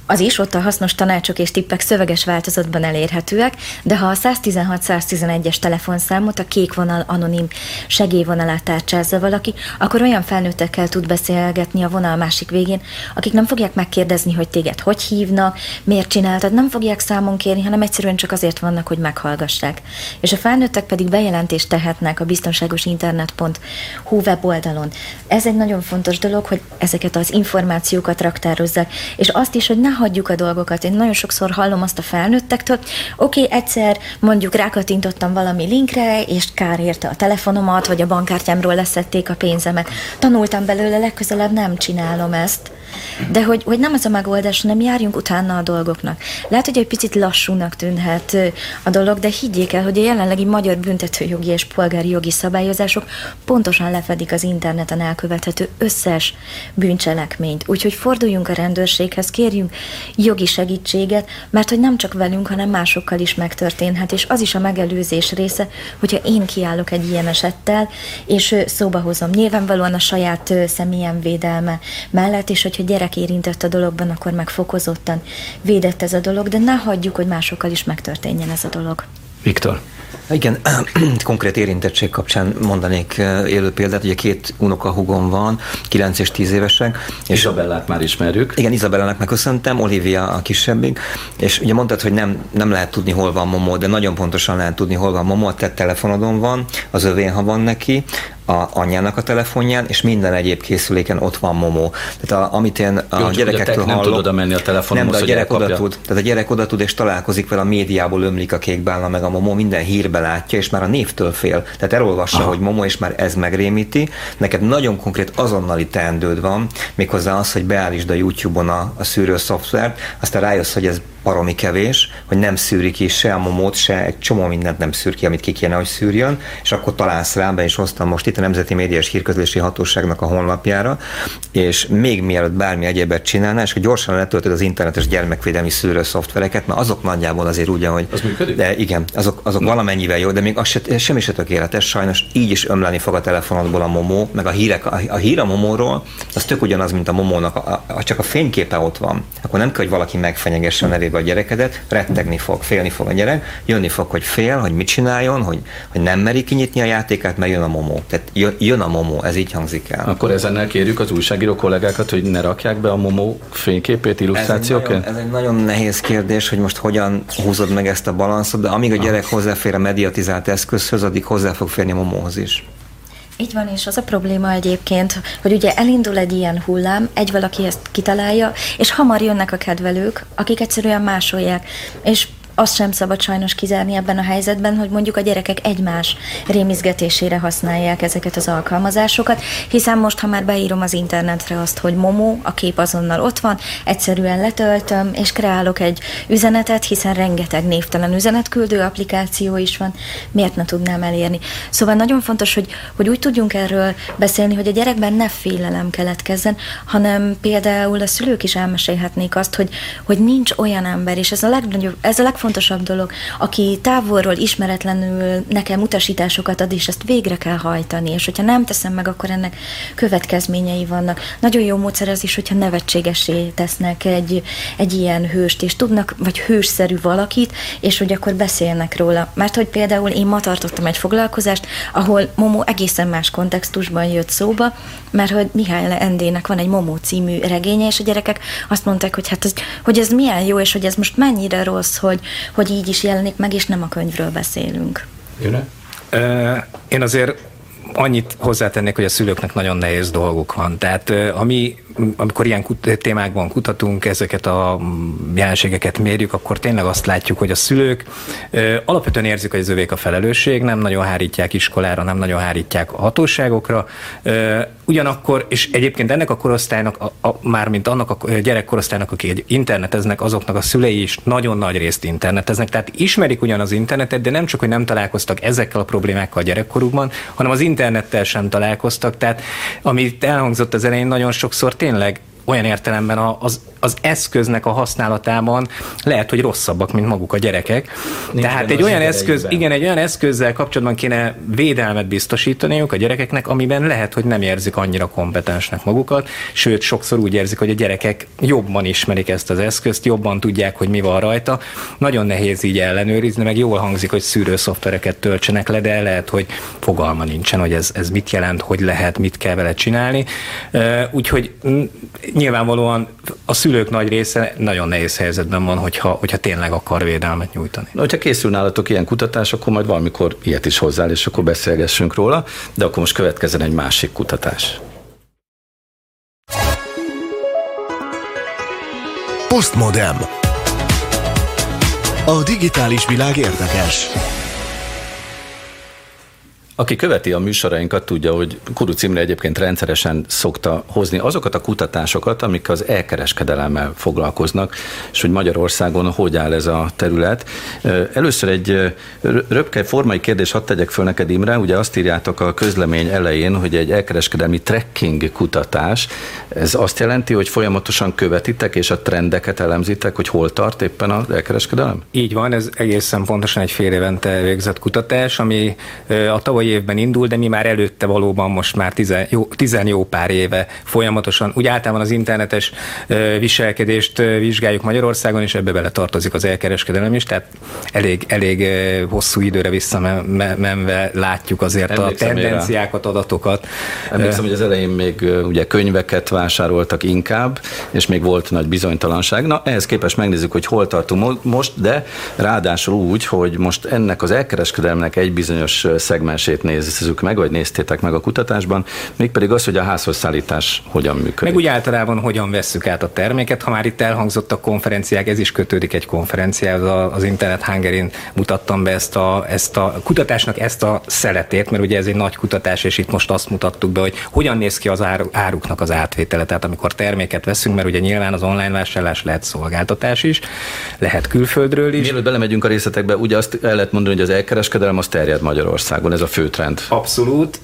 Az is, ott a hasznos tanácsok és tippek szöveges változatban elérhetőek, de ha a 116-111-es telefonszámot, a kék vonal anonim segélyvonalát tárcsázza valaki, akkor olyan felnőttekkel tud beszélgetni a vonal másik végén, akik nem fogják megkérdezni, hogy téged hogy hívnak, miért csináltad, nem fogják számon kérni, hanem egyszerűen csak azért vannak, hogy meghallgassák. És a felnőttek pedig bejelentést tehetnek a biztonságos internet.hu weboldalon. Ez egy nagyon fontos dolog, hogy ezeket az információkat raktározzák, és azt is, hogy ne hagyjuk a dolgokat. Én nagyon sokszor hallom azt a felnőttektől, oké, okay, egyszer mondjuk rákatintottam valami linkre, és kár érte a telefonomat, vagy a bankkártyámról leszették a pénzemet. Tanultam belőle, legközelebb nem csinálom ezt. De hogy, hogy nem ez a megoldás, hanem járjunk utána a dolgoknak. Lehet, hogy egy picit lassúnak tűnhet a dolog, de higgyék el, hogy a jelenlegi magyar büntetőjogi és polgári jogi szabályozások pontosan lefedik az interneten elkövethető összes bűncselekményt. Úgyhogy forduljunk a rendőrséghez, kérjünk jogi segítséget, mert hogy nem csak velünk, hanem másokkal is megtörténhet, és az is a megelőzés része, hogyha én kiállok egy ilyen esettel, és szóba hozom nyilvánvalóan a saját személyem védelme mellett, és hogyha gyerek érintett a dologban, akkor meg fokozottan védett ez a dolog, de ne hagyjuk, hogy másokkal is megtörténjen ez a dolog. Viktor. Igen, konkrét érintettség kapcsán mondanék eh, élő példát, ugye két unokahugom van, 9 és 10 évesek. És Izabellát már ismerjük. Igen, Izabellának megköszöntem, Olivia a kisebbik, és ugye mondtad, hogy nem, nem lehet tudni, hol van Momo, de nagyon pontosan lehet tudni, hol van Momo, a te telefonodon van, az övén, ha van neki, a anyjának a telefonján, és minden egyéb készüléken ott van Momo. Tehát a, amit én a Jó, gyerekektől hallok... Nem tud oda menni a telefonomhoz, Nem, de a gyerek oda tud. Tehát a gyerek oda tud, és találkozik vele a médiából ömlik a kékbálna, meg a Momo, minden hírbe látja, és már a névtől fél. Tehát elolvassa, Aha. hogy Momo, és már ez megrémíti. Neked nagyon konkrét azonnali teendőd van, méghozzá az, hogy beállítsd a YouTube-on a, a szűrő szoftvert, aztán rájössz, hogy ez baromi kevés, hogy nem szűri ki se a momót, se egy csomó mindent nem szűr ki, amit ki kéne, hogy szűrjön, és akkor találsz rá, be is hoztam most itt a Nemzeti Média és Hírközlési Hatóságnak a honlapjára, és még mielőtt bármi egyébet csinálná, és hogy gyorsan letöltöd az internetes gyermekvédelmi szűrő szoftvereket, mert azok nagyjából azért ugye, hogy... Az működik? De igen, azok, azok valamennyivel jó, de még az se, semmi se tökéletes, sajnos így is ömleni fog a telefonodból a momó, meg a hírek, a, a hír a momóról, az tök ugyanaz, mint a momónak, a, a, csak a fényképe ott van. Akkor nem kell, hogy valaki megfenyegesse a nevébe a gyerekedet, rettegni fog, félni fog a gyerek, jönni fog, hogy fél, hogy mit csináljon, hogy, hogy nem meri kinyitni a játékát, mert jön a momó. Tehát jön a momó, ez így hangzik el. Akkor ezennel kérjük az újságíró kollégákat, hogy ne rakják be a momó fényképét, illusztrációként? Ez egy, nagyon, ez egy nagyon nehéz kérdés, hogy most hogyan húzod meg ezt a balanszot, de amíg a gyerek hozzáfér a mediatizált eszközhöz, addig hozzá fog férni a momóhoz is. Így van, és az a probléma egyébként, hogy ugye elindul egy ilyen hullám, egy valaki ezt kitalálja, és hamar jönnek a kedvelők, akik egyszerűen másolják. És azt sem szabad sajnos kizárni ebben a helyzetben, hogy mondjuk a gyerekek egymás rémizgetésére használják ezeket az alkalmazásokat, hiszen most, ha már beírom az internetre azt, hogy Momo, a kép azonnal ott van, egyszerűen letöltöm, és kreálok egy üzenetet, hiszen rengeteg névtelen üzenetküldő applikáció is van, miért ne tudnám elérni. Szóval nagyon fontos, hogy, hogy úgy tudjunk erről beszélni, hogy a gyerekben ne félelem keletkezzen, hanem például a szülők is elmesélhetnék azt, hogy, hogy nincs olyan ember, és ez a legnagyobb, ez a legfontosabb legfontosabb dolog, aki távolról ismeretlenül nekem utasításokat ad, és ezt végre kell hajtani, és hogyha nem teszem meg, akkor ennek következményei vannak. Nagyon jó módszer az is, hogyha nevetségesé tesznek egy, egy ilyen hőst, és tudnak, vagy hősszerű valakit, és hogy akkor beszélnek róla. Mert hogy például én ma tartottam egy foglalkozást, ahol Momo egészen más kontextusban jött szóba, mert hogy Mihály Endének van egy Momo című regénye, és a gyerekek azt mondták, hogy hát ez, hogy ez milyen jó, és hogy ez most mennyire rossz, hogy, hogy így is jelenik meg, és nem a könyvről beszélünk. Jöne? Én azért annyit hozzátennék, hogy a szülőknek nagyon nehéz dolguk van. Tehát ami amikor ilyen kut- témákban kutatunk, ezeket a jelenségeket mérjük, akkor tényleg azt látjuk, hogy a szülők ö, alapvetően érzik, hogy az övék a felelősség, nem nagyon hárítják iskolára, nem nagyon hárítják a hatóságokra. Ö, ugyanakkor, és egyébként ennek a korosztálynak, a, a, mármint annak a gyerekkorosztálynak, akik egy interneteznek, azoknak a szülei is nagyon nagy részt interneteznek, tehát ismerik ugyan az internetet, de nem csak, hogy nem találkoztak ezekkel a problémákkal a gyerekkorukban, hanem az internettel sem találkoztak. Tehát amit elhangzott az elején, nagyon sokszor tényleg olyan értelemben az, az eszköznek a használatában lehet, hogy rosszabbak, mint maguk a gyerekek. Nincs Tehát egy olyan eszköz, igen, egy olyan eszközzel kapcsolatban kéne védelmet biztosítaniuk a gyerekeknek, amiben lehet, hogy nem érzik annyira kompetensnek magukat, sőt, sokszor úgy érzik, hogy a gyerekek jobban ismerik ezt az eszközt, jobban tudják, hogy mi van rajta. Nagyon nehéz így ellenőrizni, meg jól hangzik, hogy szűrőszoftvereket töltsenek le, de lehet, hogy fogalma nincsen, hogy ez, ez mit jelent, hogy lehet, mit kell vele csinálni. Úgyhogy nyilvánvalóan a szülők nagy része nagyon nehéz helyzetben van, hogyha, hogyha tényleg akar védelmet nyújtani. Na, hogyha készül nálatok ilyen kutatás, akkor majd valamikor ilyet is hozzá, és akkor beszélgessünk róla, de akkor most következzen egy másik kutatás. Postmodem. A digitális világ érdekes. Aki követi a műsorainkat, tudja, hogy Kuruc Imre egyébként rendszeresen szokta hozni azokat a kutatásokat, amik az elkereskedelemmel foglalkoznak, és hogy Magyarországon hogy áll ez a terület. Először egy röpke formai kérdés hadd tegyek föl neked, Imre. Ugye azt írjátok a közlemény elején, hogy egy elkereskedelmi tracking kutatás. Ez azt jelenti, hogy folyamatosan követitek, és a trendeket elemzitek, hogy hol tart éppen az elkereskedelem? Így van, ez egészen pontosan egy fél évente végzett kutatás, ami a tavaly tavalyi évben indul, de mi már előtte valóban most már tizen jó, tizen jó pár éve folyamatosan, úgy általában az internetes viselkedést vizsgáljuk Magyarországon, és ebbe bele tartozik az elkereskedelem is, tehát elég, elég hosszú időre visszamenve látjuk azért Emlékszem a tendenciákat, adatokat. Emlékszem, hogy az elején még ugye könyveket vásároltak inkább, és még volt nagy bizonytalanság. Na, ehhez képest megnézzük, hogy hol tartunk most, de ráadásul úgy, hogy most ennek az elkereskedelmnek egy bizonyos szegmensét részét nézzük meg, vagy néztétek meg a kutatásban, mégpedig az, hogy a házhoz szállítás hogyan működik. Meg úgy általában hogyan vesszük át a terméket. Ha már itt elhangzott a konferenciák, ez is kötődik egy konferenciához. Az Internet Hungerin mutattam be ezt a, ezt a kutatásnak ezt a szeletét, mert ugye ez egy nagy kutatás, és itt most azt mutattuk be, hogy hogyan néz ki az áruknak az átvétele. Tehát amikor terméket veszünk, mert ugye nyilván az online vásárlás lehet szolgáltatás is, lehet külföldről is. Mielőtt belemegyünk a részletekbe, ugye azt el lehet mondani, hogy az elkereskedelem az terjed Magyarországon, ez a fő trend. Abszolút.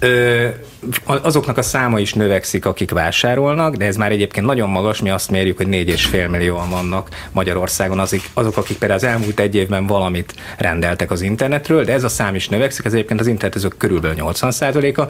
Azoknak a száma is növekszik, akik vásárolnak, de ez már egyébként nagyon magas, mi azt mérjük, hogy 4,5 millióan vannak Magyarországon azok, azok, akik például az elmúlt egy évben valamit rendeltek az internetről, de ez a szám is növekszik, ez egyébként az internetezők körülbelül 80%-a,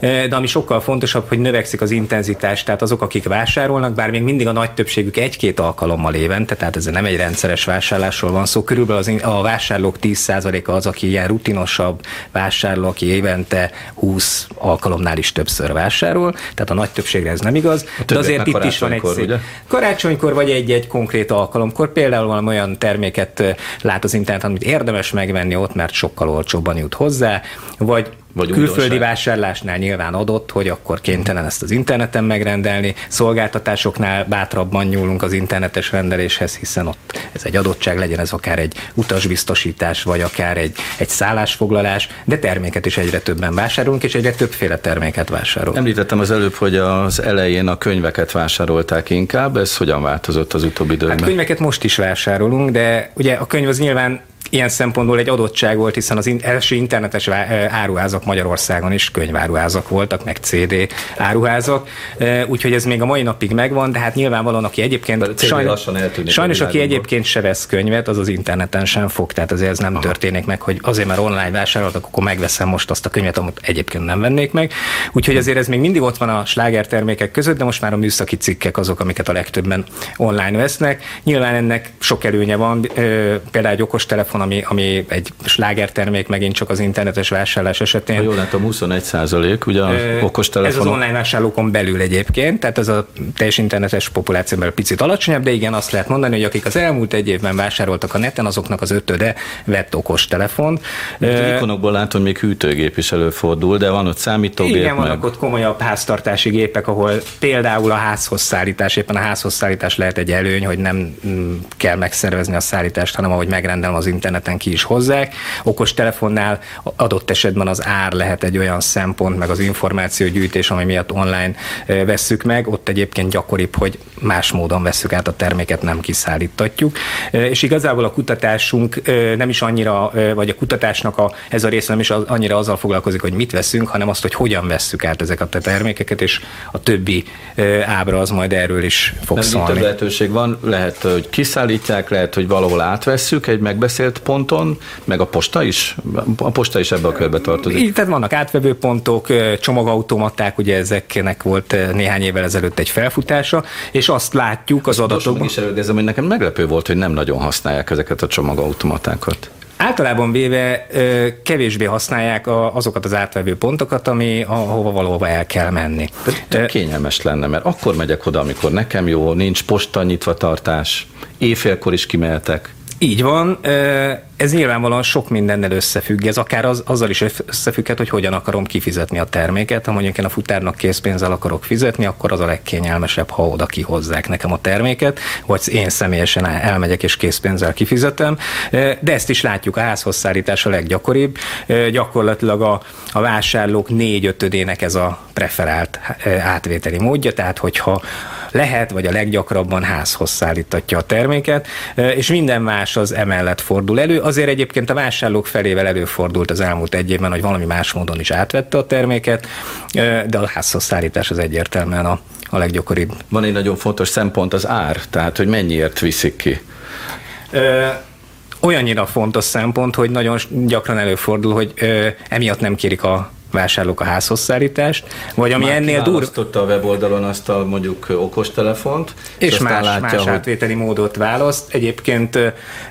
de ami sokkal fontosabb, hogy növekszik az intenzitás, tehát azok, akik vásárolnak, bár még mindig a nagy többségük egy-két alkalommal évente, tehát ez nem egy rendszeres vásárlásról van szó, körülbelül az, a vásárlók 10%-a az, aki ilyen rutinosabb vásárló, aki évente 20 alkalomnál is többször vásárol, tehát a nagy többségre ez nem igaz, de azért itt is van egy szép. Ugye? Karácsonykor vagy egy-egy konkrét alkalomkor, például valami olyan terméket lát az interneten, amit érdemes megvenni ott, mert sokkal olcsóbban jut hozzá, vagy vagy Külföldi vásárlásnál nyilván adott, hogy akkor kénytelen ezt az interneten megrendelni, szolgáltatásoknál bátrabban nyúlunk az internetes rendeléshez, hiszen ott ez egy adottság, legyen ez akár egy utasbiztosítás, vagy akár egy, egy szállásfoglalás, de terméket is egyre többen vásárolunk, és egyre többféle terméket vásárolunk. Említettem az előbb, hogy az elején a könyveket vásárolták inkább, ez hogyan változott az utóbbi időben? Hát könyveket most is vásárolunk, de ugye a könyv az nyilván ilyen szempontból egy adottság volt, hiszen az első internetes áruházak Magyarországon is könyváruházak voltak, meg CD áruházak, úgyhogy ez még a mai napig megvan, de hát nyilvánvalóan, aki egyébként sajnos, sajnos aki egyébként se vesz könyvet, az az interneten sem fog, tehát azért ez nem Aha. történik meg, hogy azért mert online vásároltak, akkor megveszem most azt a könyvet, amit egyébként nem vennék meg. Úgyhogy azért ez még mindig ott van a sláger termékek között, de most már a műszaki cikkek azok, amiket a legtöbben online vesznek. Nyilván ennek sok előnye van, például egy okostelefon, ami, ami egy slágertermék megint csak az internetes vásárlás esetén. Ha jól látom, 21 százalék, ugye okos telefon. Ez az online vásárlókon belül egyébként, tehát ez a teljes internetes populáció belül picit alacsonyabb, de igen, azt lehet mondani, hogy akik az elmúlt egy évben vásároltak a neten, azoknak az ötöde vett okos telefon. Az ikonokból látom, még hűtőgép is előfordul, de van ott számítógép. Igen, meg... vannak ott komolyabb háztartási gépek, ahol például a házhoz szállítás, éppen a házhoz szállítás lehet egy előny, hogy nem mm, kell megszervezni a szállítást, hanem ahogy megrendelem az internet interneten ki is hozzák. Okos telefonnál adott esetben az ár lehet egy olyan szempont, meg az információgyűjtés, ami miatt online vesszük meg. Ott egyébként gyakoribb, hogy más módon vesszük át a terméket, nem kiszállítatjuk. És igazából a kutatásunk nem is annyira, vagy a kutatásnak a, ez a része nem is az, annyira azzal foglalkozik, hogy mit veszünk, hanem azt, hogy hogyan vesszük át ezeket a termékeket, és a többi ábra az majd erről is fog nem szólni. Több lehetőség van, lehet, hogy kiszállítják, lehet, hogy valahol átvesszük egy megbeszélt ponton, meg a posta is? A posta is ebbe a körbe tartozik. Így, tehát vannak átvevő pontok, csomagautomaták, ugye ezeknek volt néhány évvel ezelőtt egy felfutása, és azt látjuk az adatokban. is előgezem, hogy nekem meglepő volt, hogy nem nagyon használják ezeket a csomagautomatákat. Általában véve kevésbé használják azokat az átvevő pontokat, ami ahova valóban el kell menni. De kényelmes lenne, mert akkor megyek oda, amikor nekem jó, nincs posta nyitva tartás, éjfélkor is kimehetek. Így van, ez nyilvánvalóan sok mindennel összefügg, ez akár az, azzal is összefügghet, hogy hogyan akarom kifizetni a terméket. Ha mondjuk én a futárnak készpénzzel akarok fizetni, akkor az a legkényelmesebb, ha oda kihozzák nekem a terméket, vagy én személyesen elmegyek és készpénzzel kifizetem. De ezt is látjuk, a házhoz szállítás a leggyakoribb. Gyakorlatilag a, a vásárlók négy-ötödének ez a preferált átvételi módja, tehát hogyha lehet, vagy a leggyakrabban házhoz szállítatja a terméket, és minden más az emellett fordul elő. Azért egyébként a vásárlók felével előfordult az elmúlt egy évben, hogy valami más módon is átvette a terméket, de a házhoz szállítás az egyértelműen a, a leggyakoribb. Van egy nagyon fontos szempont az ár, tehát hogy mennyiért viszik ki. Ö, olyannyira fontos szempont, hogy nagyon gyakran előfordul, hogy ö, emiatt nem kérik a vásárlók a házhoz szállítást, vagy ami Már ennél durva. a weboldalon azt a mondjuk okostelefont, és, és más, látja, más hogy... átvételi módot választ. Egyébként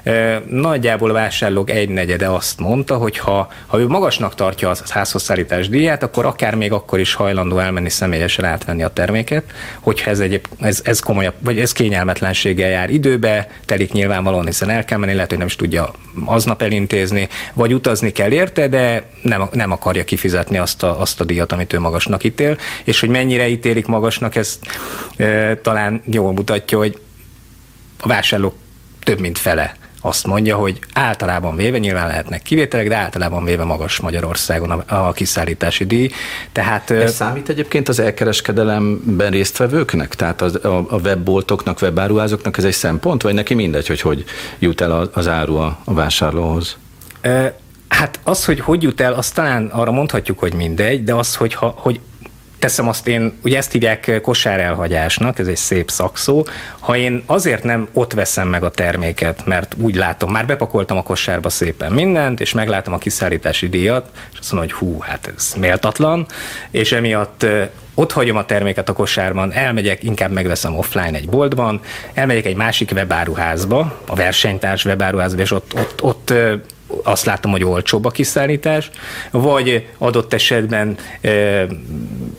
e, nagyjából a vásárlók egy negyede azt mondta, hogy ha, ha ő magasnak tartja a házhoz szállítás díját, akkor akár még akkor is hajlandó elmenni személyesen átvenni a terméket, hogyha ez, egyéb, ez, ez komolyabb, vagy ez kényelmetlenséggel jár időbe, telik nyilvánvalóan, hiszen el kell menni, lehet, hogy nem is tudja aznap elintézni, vagy utazni kell érte, de nem, nem akarja kifizetni fizetni azt a, azt a díjat, amit ő magasnak ítél, és hogy mennyire ítélik magasnak, ez e, talán jól mutatja, hogy a vásárlók több mint fele azt mondja, hogy általában véve, nyilván lehetnek kivételek, de általában véve magas Magyarországon a, a kiszállítási díj. Tehát, Ez számít egyébként az elkereskedelemben résztvevőknek? Tehát az, a, a webboltoknak, webáruházoknak ez egy szempont, vagy neki mindegy, hogy hogy jut el az áru a, a vásárlóhoz? Hát az, hogy hogy jut el, azt talán arra mondhatjuk, hogy mindegy, de az, hogy, ha, hogy teszem azt én, ugye ezt hívják kosárelhagyásnak, ez egy szép szakszó, ha én azért nem ott veszem meg a terméket, mert úgy látom, már bepakoltam a kosárba szépen mindent, és meglátom a kiszállítási díjat, és azt mondom, hogy hú, hát ez méltatlan, és emiatt ott hagyom a terméket a kosárban, elmegyek, inkább megveszem offline egy boltban, elmegyek egy másik webáruházba, a versenytárs webáruházba, és ott, ott, ott azt látom, hogy olcsóbb a kiszállítás, vagy adott esetben e,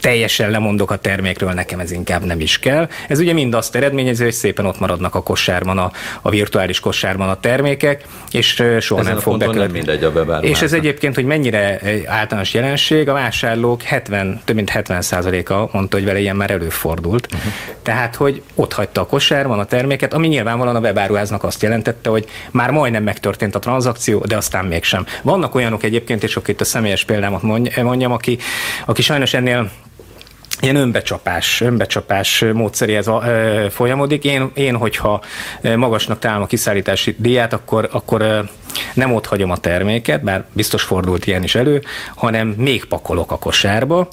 teljesen lemondok a termékről, nekem ez inkább nem is kell. Ez ugye mind azt eredményezi, hogy szépen ott maradnak a kosárban, a, a virtuális kosárban a termékek, és soha Ezen nem fog bekövetni. mindegy a És ez egyébként, hogy mennyire általános jelenség, a vásárlók 70, több mint 70 a mondta, hogy vele ilyen már előfordult. Uh-huh. Tehát, hogy ott hagyta a kosárban a terméket, ami nyilvánvalóan a webáruháznak azt jelentette, hogy már majdnem megtörtént a tranzakció, de aztán mégsem. Vannak olyanok egyébként, és akkor itt a személyes példámat mondjam, aki, aki sajnos ennél ilyen önbecsapás, önbecsapás módszeréhez e, folyamodik. Én, én, hogyha magasnak találom a kiszállítási díját, akkor, akkor nem ott hagyom a terméket, bár biztos fordult ilyen is elő, hanem még pakolok a kosárba,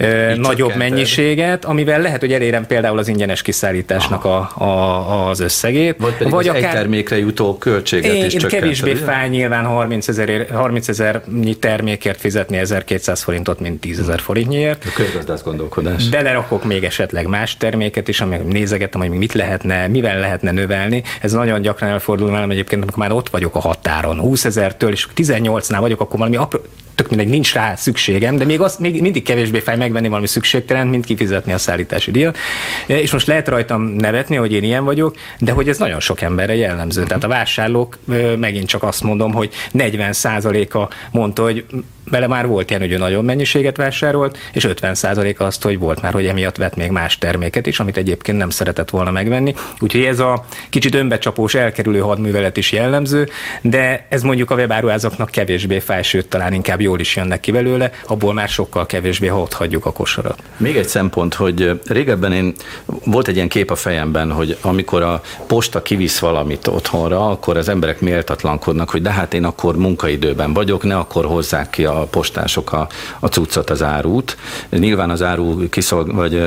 Így nagyobb mennyiséget, amivel lehet, hogy elérem például az ingyenes kiszállításnak a, a, az összegét. Vagy pedig vagy az akár, egy termékre jutó költséget én, is csökkenteni. Kevésbé fáj nyilván 30 ezer, 30 ezer termékért fizetni 1200 forintot, mint 10 ezer forintnyért. A közgazdász gondolkodás. Belerakok még esetleg más terméket is, amíg nézegetem, hogy mit lehetne, mivel lehetne növelni. Ez nagyon gyakran elfordul velem egyébként, amikor már ott vagyok a határon, 20 ezertől, és 18-nál vagyok, akkor valami apró, tök mindegy, nincs rá szükségem, de még, az, még mindig kevésbé fáj megvenni valami szükségtelen, mint kifizetni a szállítási díjat. És most lehet rajtam nevetni, hogy én ilyen vagyok, de hogy ez nagyon sok emberre jellemző. Tehát a vásárlók, megint csak azt mondom, hogy 40%-a mondta, hogy vele már volt ilyen, hogy ő nagyon mennyiséget vásárolt, és 50% azt, hogy volt már, hogy emiatt vett még más terméket is, amit egyébként nem szeretett volna megvenni. Úgyhogy ez a kicsit önbecsapós, elkerülő hadművelet is jellemző, de ez mondjuk a webáruházaknak kevésbé fáj, sőt, talán inkább jól is jönnek ki belőle, abból már sokkal kevésbé, ha ott hagyjuk a kosarat. Még egy szempont, hogy régebben én volt egy ilyen kép a fejemben, hogy amikor a posta kivisz valamit otthonra, akkor az emberek méltatlankodnak, hogy de hát én akkor munkaidőben vagyok, ne akkor hozzák ki a postások a, a cuccot, az árút. Nyilván az áru kiszolg, vagy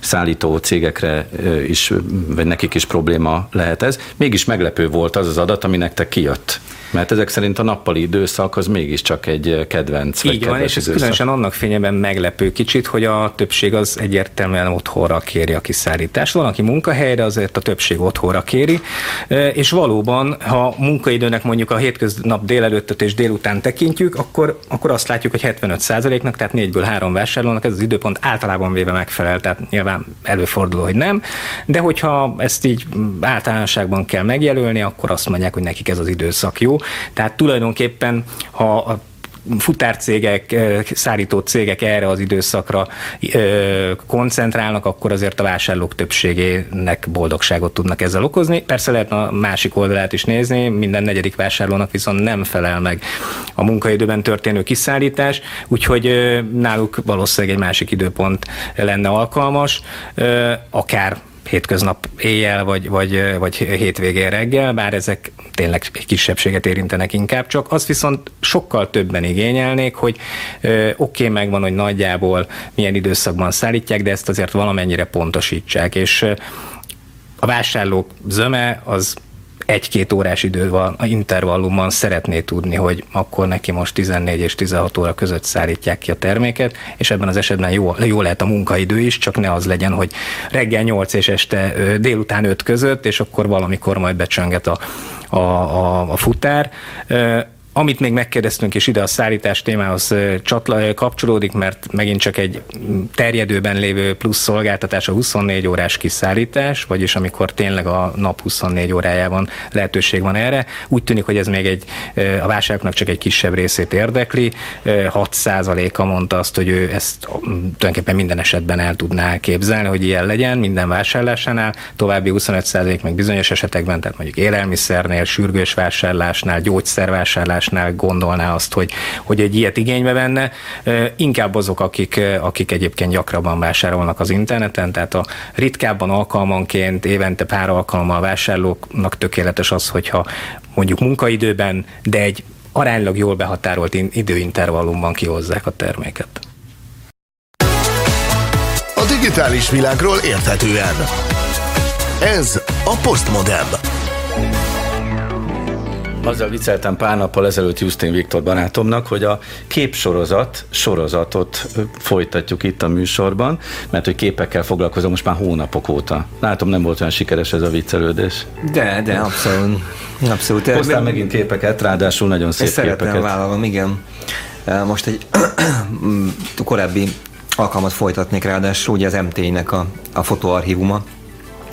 szállító cégekre is, vagy nekik is probléma lehet ez. Mégis meglepő volt az az adat, ami nektek kijött. Mert ezek szerint a nappali időszak az mégiscsak egy kedvenc. Így van, és ez különösen annak fényében meglepő kicsit, hogy a többség az egyértelműen otthonra kéri a kiszállítást. Van, aki munkahelyre, azért a többség otthonra kéri, és valóban, ha munkaidőnek mondjuk a hétköznap délelőttet és délután tekintjük, akkor, akkor azt látjuk, hogy 75%-nak, tehát négyből három vásárlónak ez az időpont általában véve megfelel, tehát nyilván előfordul, hogy nem, de hogyha ezt így általánosságban kell megjelölni, akkor azt mondják, hogy nekik ez az időszak jó. Tehát tulajdonképpen, ha a futárcégek, szállító cégek erre az időszakra koncentrálnak, akkor azért a vásárlók többségének boldogságot tudnak ezzel okozni. Persze lehet a másik oldalát is nézni, minden negyedik vásárlónak viszont nem felel meg a munkaidőben történő kiszállítás, úgyhogy náluk valószínűleg egy másik időpont lenne alkalmas, akár hétköznap éjjel, vagy, vagy, vagy hétvégén reggel, bár ezek tényleg egy kisebbséget érintenek inkább, csak. Azt viszont sokkal többen igényelnék, hogy oké, okay, megvan, hogy nagyjából milyen időszakban szállítják, de ezt azért valamennyire pontosítsák, és a vásárlók zöme az egy-két órás a intervallumban szeretné tudni, hogy akkor neki most 14 és 16 óra között szállítják ki a terméket, és ebben az esetben jó, jó lehet a munkaidő is, csak ne az legyen, hogy reggel 8 és este délután 5 között, és akkor valamikor majd becsönget a, a, a, a futár. Amit még megkérdeztünk, és ide a szállítás témához csatla, kapcsolódik, mert megint csak egy terjedőben lévő plusz szolgáltatás a 24 órás kiszállítás, vagyis amikor tényleg a nap 24 órájában lehetőség van erre. Úgy tűnik, hogy ez még egy, a vásároknak csak egy kisebb részét érdekli. 6%-a mondta azt, hogy ő ezt tulajdonképpen minden esetben el tudná képzelni, hogy ilyen legyen minden vásárlásánál. További 25% meg bizonyos esetekben, tehát mondjuk élelmiszernél, sürgős vásárlásnál, gyógyszervásárlásnál, vásárlásnál gondolná azt, hogy, hogy egy ilyet igénybe venne. Inkább azok, akik, akik egyébként gyakrabban vásárolnak az interneten, tehát a ritkábban alkalmanként, évente pár alkalommal vásárlóknak tökéletes az, hogyha mondjuk munkaidőben, de egy aránylag jól behatárolt időintervallumban kihozzák a terméket. A digitális világról érthetően. Ez a Postmodern. Azzal vicceltem pár nappal ezelőtt Justin Viktor barátomnak, hogy a képsorozat sorozatot folytatjuk itt a műsorban, mert hogy képekkel foglalkozom most már hónapok óta. Látom, nem volt olyan sikeres ez a viccelődés. De, de, abszolút. abszolút. Hoztál megint képeket, ráadásul nagyon szép Ezt képeket. Szeretném vállalom, igen. Most egy korábbi alkalmat folytatnék ráadásul, ugye az MT-nek a, a fotóarchívuma.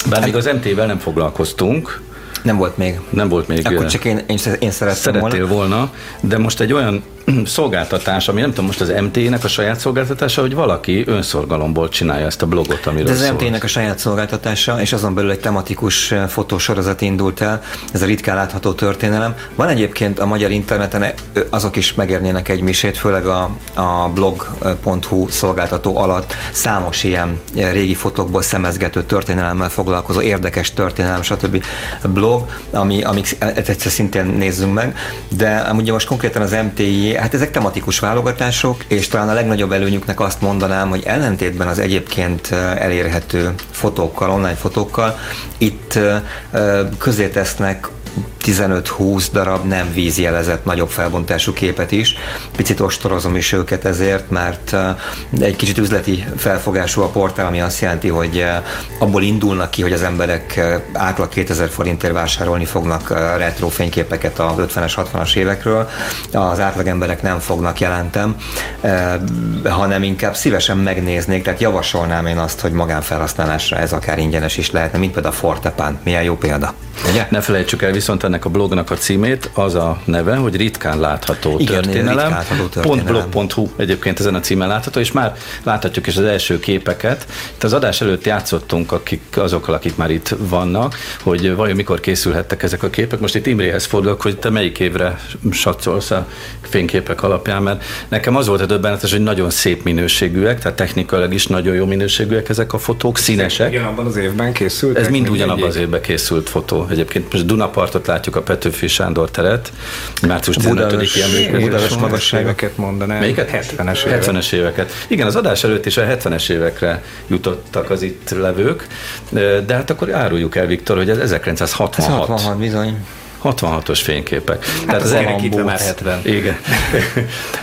Bár még az MT-vel nem foglalkoztunk, nem volt még. Nem volt még. Akkor csak én, én, én szerettem Szerettél volna. volna. De most egy olyan szolgáltatás, ami nem tudom, most az MT-nek a saját szolgáltatása, hogy valaki önszorgalomból csinálja ezt a blogot, amiről De az MT-nek a saját szolgáltatása, és azon belül egy tematikus fotósorozat indult el, ez a ritkán látható történelem. Van egyébként a magyar interneten, azok is megérnének egy misét, főleg a, a blog.hu szolgáltató alatt számos ilyen régi fotókból szemezgető történelemmel foglalkozó, érdekes történelem, stb. blog, ami, amik egyszer szintén nézzünk meg, de ugye most konkrétan az MTI hát ezek tematikus válogatások, és talán a legnagyobb előnyüknek azt mondanám, hogy ellentétben az egyébként elérhető fotókkal, online fotókkal, itt közé tesznek 15-20 darab nem vízjelezett nagyobb felbontású képet is. Picit ostorozom is őket ezért, mert eh, egy kicsit üzleti felfogású a portál, ami azt jelenti, hogy eh, abból indulnak ki, hogy az emberek eh, átlag 2000 forintért vásárolni fognak retro fényképeket a 50-es, 60-as évekről. Az átlag emberek nem fognak jelentem, hanem inkább szívesen megnéznék, tehát javasolnám én azt, hogy magánfelhasználásra ez akár ingyenes is lehetne, mint például a Fortepán. Milyen jó példa. Ugye? Ne felejtsük el viszont ennek a blognak a címét, az a neve, hogy ritkán látható Igen, történelem. Ritkán történelem. .blog.hu egyébként ezen a címen látható, és már láthatjuk is az első képeket. Itt az adás előtt játszottunk akik, azokkal, akik már itt vannak, hogy vajon mikor készülhettek ezek a képek. Most itt Imréhez fordulok, hogy te melyik évre satszolsz a fényképek alapján, mert nekem az volt a döbbenetes, hogy nagyon szép minőségűek, tehát technikailag is nagyon jó minőségűek ezek a fotók, színesek. Ugyanabban az évben készült. Ez mind ugyanabban az évben készült fotó. Egyébként most Dunapartot látjuk a Petőfi Sándor teret, március 15-i emlékezés. magasságeket mondanám. Melyiket? 70-es évek. 70-es éveket. Igen, az adás előtt is a 70-es évekre jutottak az itt levők, de hát akkor áruljuk el, Viktor, hogy ez 1966. Ez 66 bizony. 66-os fényképek. Hát Tehát az Alambóc, már 70. Igen.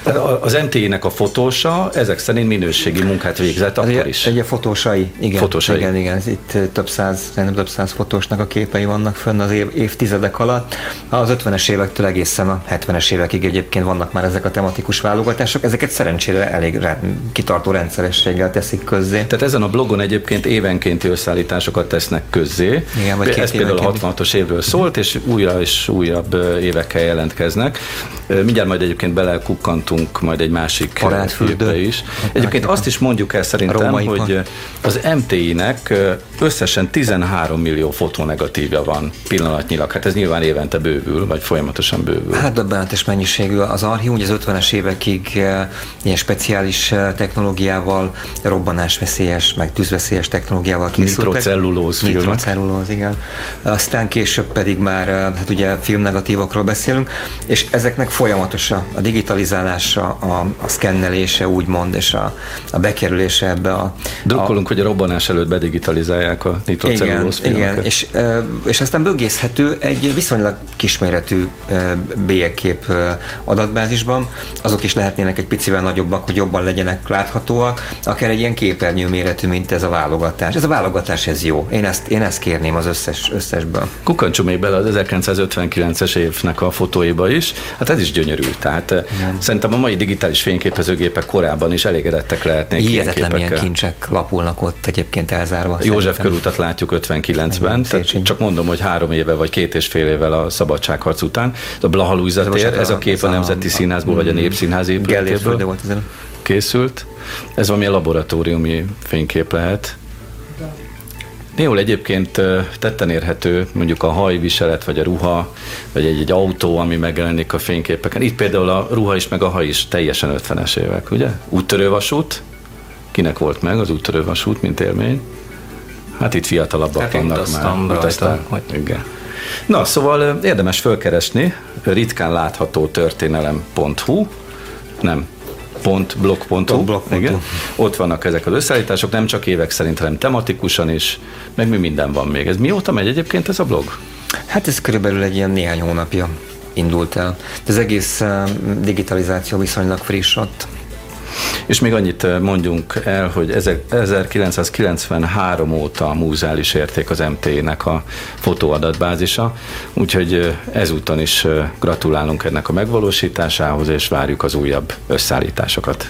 az MTI-nek a fotósa ezek szerint minőségi munkát végzett akkor is. Egy fotósai, igen. Fotósai. Igen, igen. Itt több száz, nem több száz fotósnak a képei vannak fönn az év, évtizedek alatt. Az 50-es évektől egészen a 70-es évekig egyébként vannak már ezek a tematikus válogatások. Ezeket szerencsére elég kitartó rendszerességgel teszik közzé. Tehát ezen a blogon egyébként évenkénti összeállításokat tesznek közzé. Igen, vagy Ez például a 66-os évről szólt, és újra és újabb évekkel jelentkeznek. Mindjárt majd egyébként belekukkantunk majd egy másik évbe is. Egyébként azt is mondjuk el szerintem, hogy az MTI-nek összesen 13 millió fotonegatívja van pillanatnyilag. Hát ez nyilván évente bővül, vagy folyamatosan bővül. Hát döbbenetes mennyiségű. Az archív ugye az 50-es évekig ilyen speciális technológiával, robbanásveszélyes, meg tűzveszélyes technológiával készültek. Nitrocellulóz. Nitrocellulóz, igen. Aztán később pedig már, hát ugye filmnegatívokról beszélünk, és ezeknek folyamatos a digitalizálása, a, a szkennelése úgymond, és a, a bekerülése ebbe a... Drukkolunk, a, hogy a robbanás előtt bedigitalizálják a nitrocellulóz Igen, igen és, és aztán böngészhető egy viszonylag kisméretű bélyegkép adatbázisban, azok is lehetnének egy picivel nagyobbak, hogy jobban legyenek láthatóak, akár egy ilyen képernyő méretű, mint ez a válogatás. Ez a válogatás, ez jó. Én ezt, én ezt kérném az összes, összesből. Kukkancsunk még bele az 1959-es évnek a fotóiba is. Hát ez is gyönyörű. Tehát Igen. szerintem a mai digitális fényképezőgépek korábban is elégedettek lehetnék Hihetetlen milyen kincsek lapulnak ott egyébként elzárva. József körútat látjuk 59-ben, tehát csak mondom, hogy három éve vagy két és fél évvel a szabadságharc után. A Blaha tér, ez a kép a, a Nemzeti Színházból vagy a Népszínház épületéből készült. Ez valami laboratóriumi fénykép lehet. Néhol egyébként tetten érhető mondjuk a hajviselet, vagy a ruha, vagy egy, egy autó, ami megjelenik a fényképeken. Itt például a ruha is, meg a haj is teljesen 50-es évek, ugye? Úttörővasút, kinek volt meg az úttörővasút, mint élmény? Hát itt fiatalabbak hát vannak már. Rajta, hogy... Igen. Na, szóval érdemes fölkeresni ritkán látható történelem.hu, nem, blog.blog.hu. Blog. Igen. Ott vannak ezek az összeállítások, nem csak évek szerint, hanem tematikusan is, meg mi minden van még. Ez mióta megy egyébként ez a blog? Hát ez körülbelül egy ilyen néhány hónapja indult el. De az egész digitalizáció viszonylag friss ott. És még annyit mondjunk el, hogy 1993 óta múzeális érték az MT-nek a fotóadatbázisa, úgyhogy ezúton is gratulálunk ennek a megvalósításához, és várjuk az újabb összeállításokat.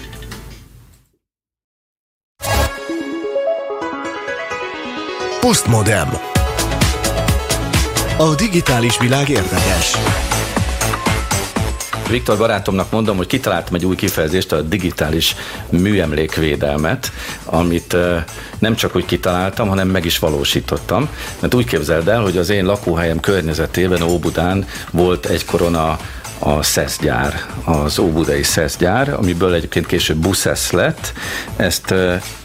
Postmodem. A digitális világ érdekes. Viktor barátomnak mondom, hogy kitaláltam egy új kifejezést, a digitális műemlékvédelmet, amit nem csak úgy kitaláltam, hanem meg is valósítottam. Mert úgy képzeld el, hogy az én lakóhelyem környezetében Óbudán volt egy korona a szeszgyár, az óbudai szeszgyár, amiből egyébként később buszesz lett. Ezt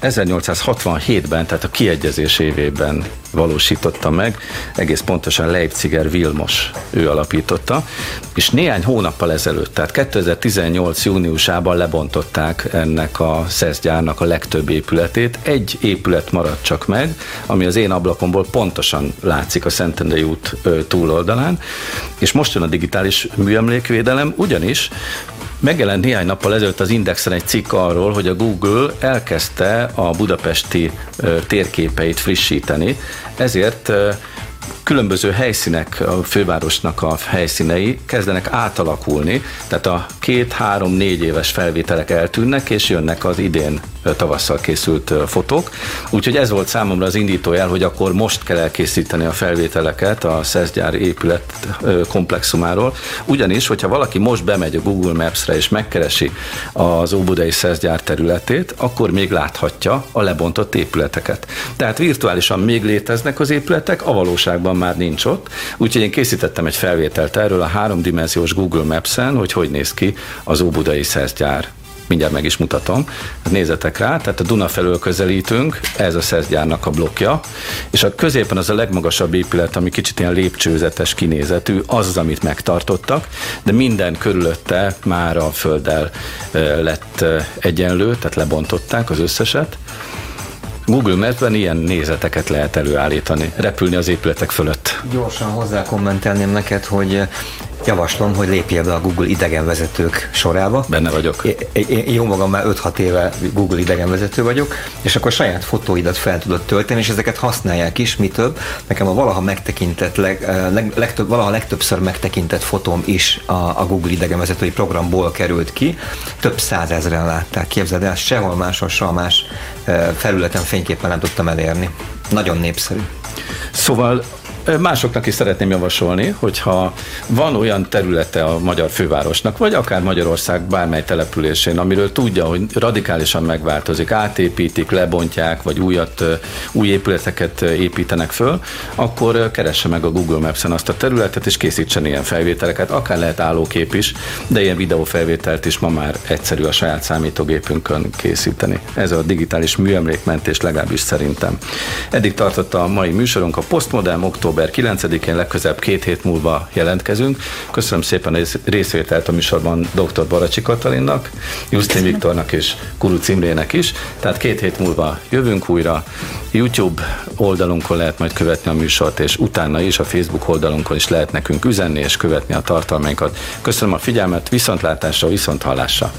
1867-ben, tehát a kiegyezés évében valósította meg, egész pontosan Leipziger Vilmos ő alapította, és néhány hónappal ezelőtt, tehát 2018 júniusában lebontották ennek a szeszgyárnak a legtöbb épületét. Egy épület maradt csak meg, ami az én ablakomból pontosan látszik a Szentendrei út túloldalán, és most jön a digitális műemlékvédelem, ugyanis Megjelent néhány nappal ezelőtt az Indexen egy cikk arról, hogy a Google elkezdte a budapesti térképeit frissíteni, ezért különböző helyszínek, a fővárosnak a helyszínei kezdenek átalakulni, tehát a két, három, négy éves felvételek eltűnnek, és jönnek az idén tavasszal készült fotók. Úgyhogy ez volt számomra az indítójel, hogy akkor most kell elkészíteni a felvételeket a Szeszgyár épület komplexumáról. Ugyanis, hogyha valaki most bemegy a Google Maps-re és megkeresi az Óbudai Szeszgyár területét, akkor még láthatja a lebontott épületeket. Tehát virtuálisan még léteznek az épületek, a valóságban már nincs ott. Úgyhogy én készítettem egy felvételt erről a háromdimenziós Google Maps-en, hogy hogy néz ki az Óbudai Szeszgyár mindjárt meg is mutatom. Nézzetek rá, tehát a Duna felől közelítünk, ez a szeszgyárnak a blokja, és a középen az a legmagasabb épület, ami kicsit ilyen lépcsőzetes kinézetű, az az, amit megtartottak, de minden körülötte már a földdel lett egyenlő, tehát lebontották az összeset. Google Maps-ben ilyen nézeteket lehet előállítani, repülni az épületek fölött. Gyorsan hozzá kommentelném neked, hogy javaslom, hogy lépjél be a Google idegenvezetők sorába. Benne vagyok. Én, én jó magam már 5-6 éve Google idegenvezető vagyok, és akkor saját fotóidat fel tudod tölteni, és ezeket használják is, mi több. Nekem a valaha megtekintett, leg, leg, legtöbb, valaha legtöbbször megtekintett fotóm is a, a Google idegenvezetői programból került ki. Több százezren látták, képzeld el, sehol máshol, sehol más felületen fényképpen nem tudtam elérni. Nagyon népszerű. Szóval Másoknak is szeretném javasolni, hogyha van olyan területe a magyar fővárosnak, vagy akár Magyarország bármely településén, amiről tudja, hogy radikálisan megváltozik, átépítik, lebontják, vagy újat, új épületeket építenek föl, akkor keresse meg a Google Maps-en azt a területet, és készítsen ilyen felvételeket, akár lehet állókép is, de ilyen videófelvételt is ma már egyszerű a saját számítógépünkön készíteni. Ez a digitális műemlékmentés legalábbis szerintem. Eddig tartott a mai műsorunk a Postmodern október október 9-én, legközelebb két hét múlva jelentkezünk. Köszönöm szépen a részvételt a műsorban dr. Baracsi Katalinnak, Justin Viktornak és Kuru Cimrének is. Tehát két hét múlva jövünk újra. YouTube oldalunkon lehet majd követni a műsort, és utána is a Facebook oldalunkon is lehet nekünk üzenni és követni a tartalmainkat. Köszönöm a figyelmet, viszontlátásra, viszonthallásra!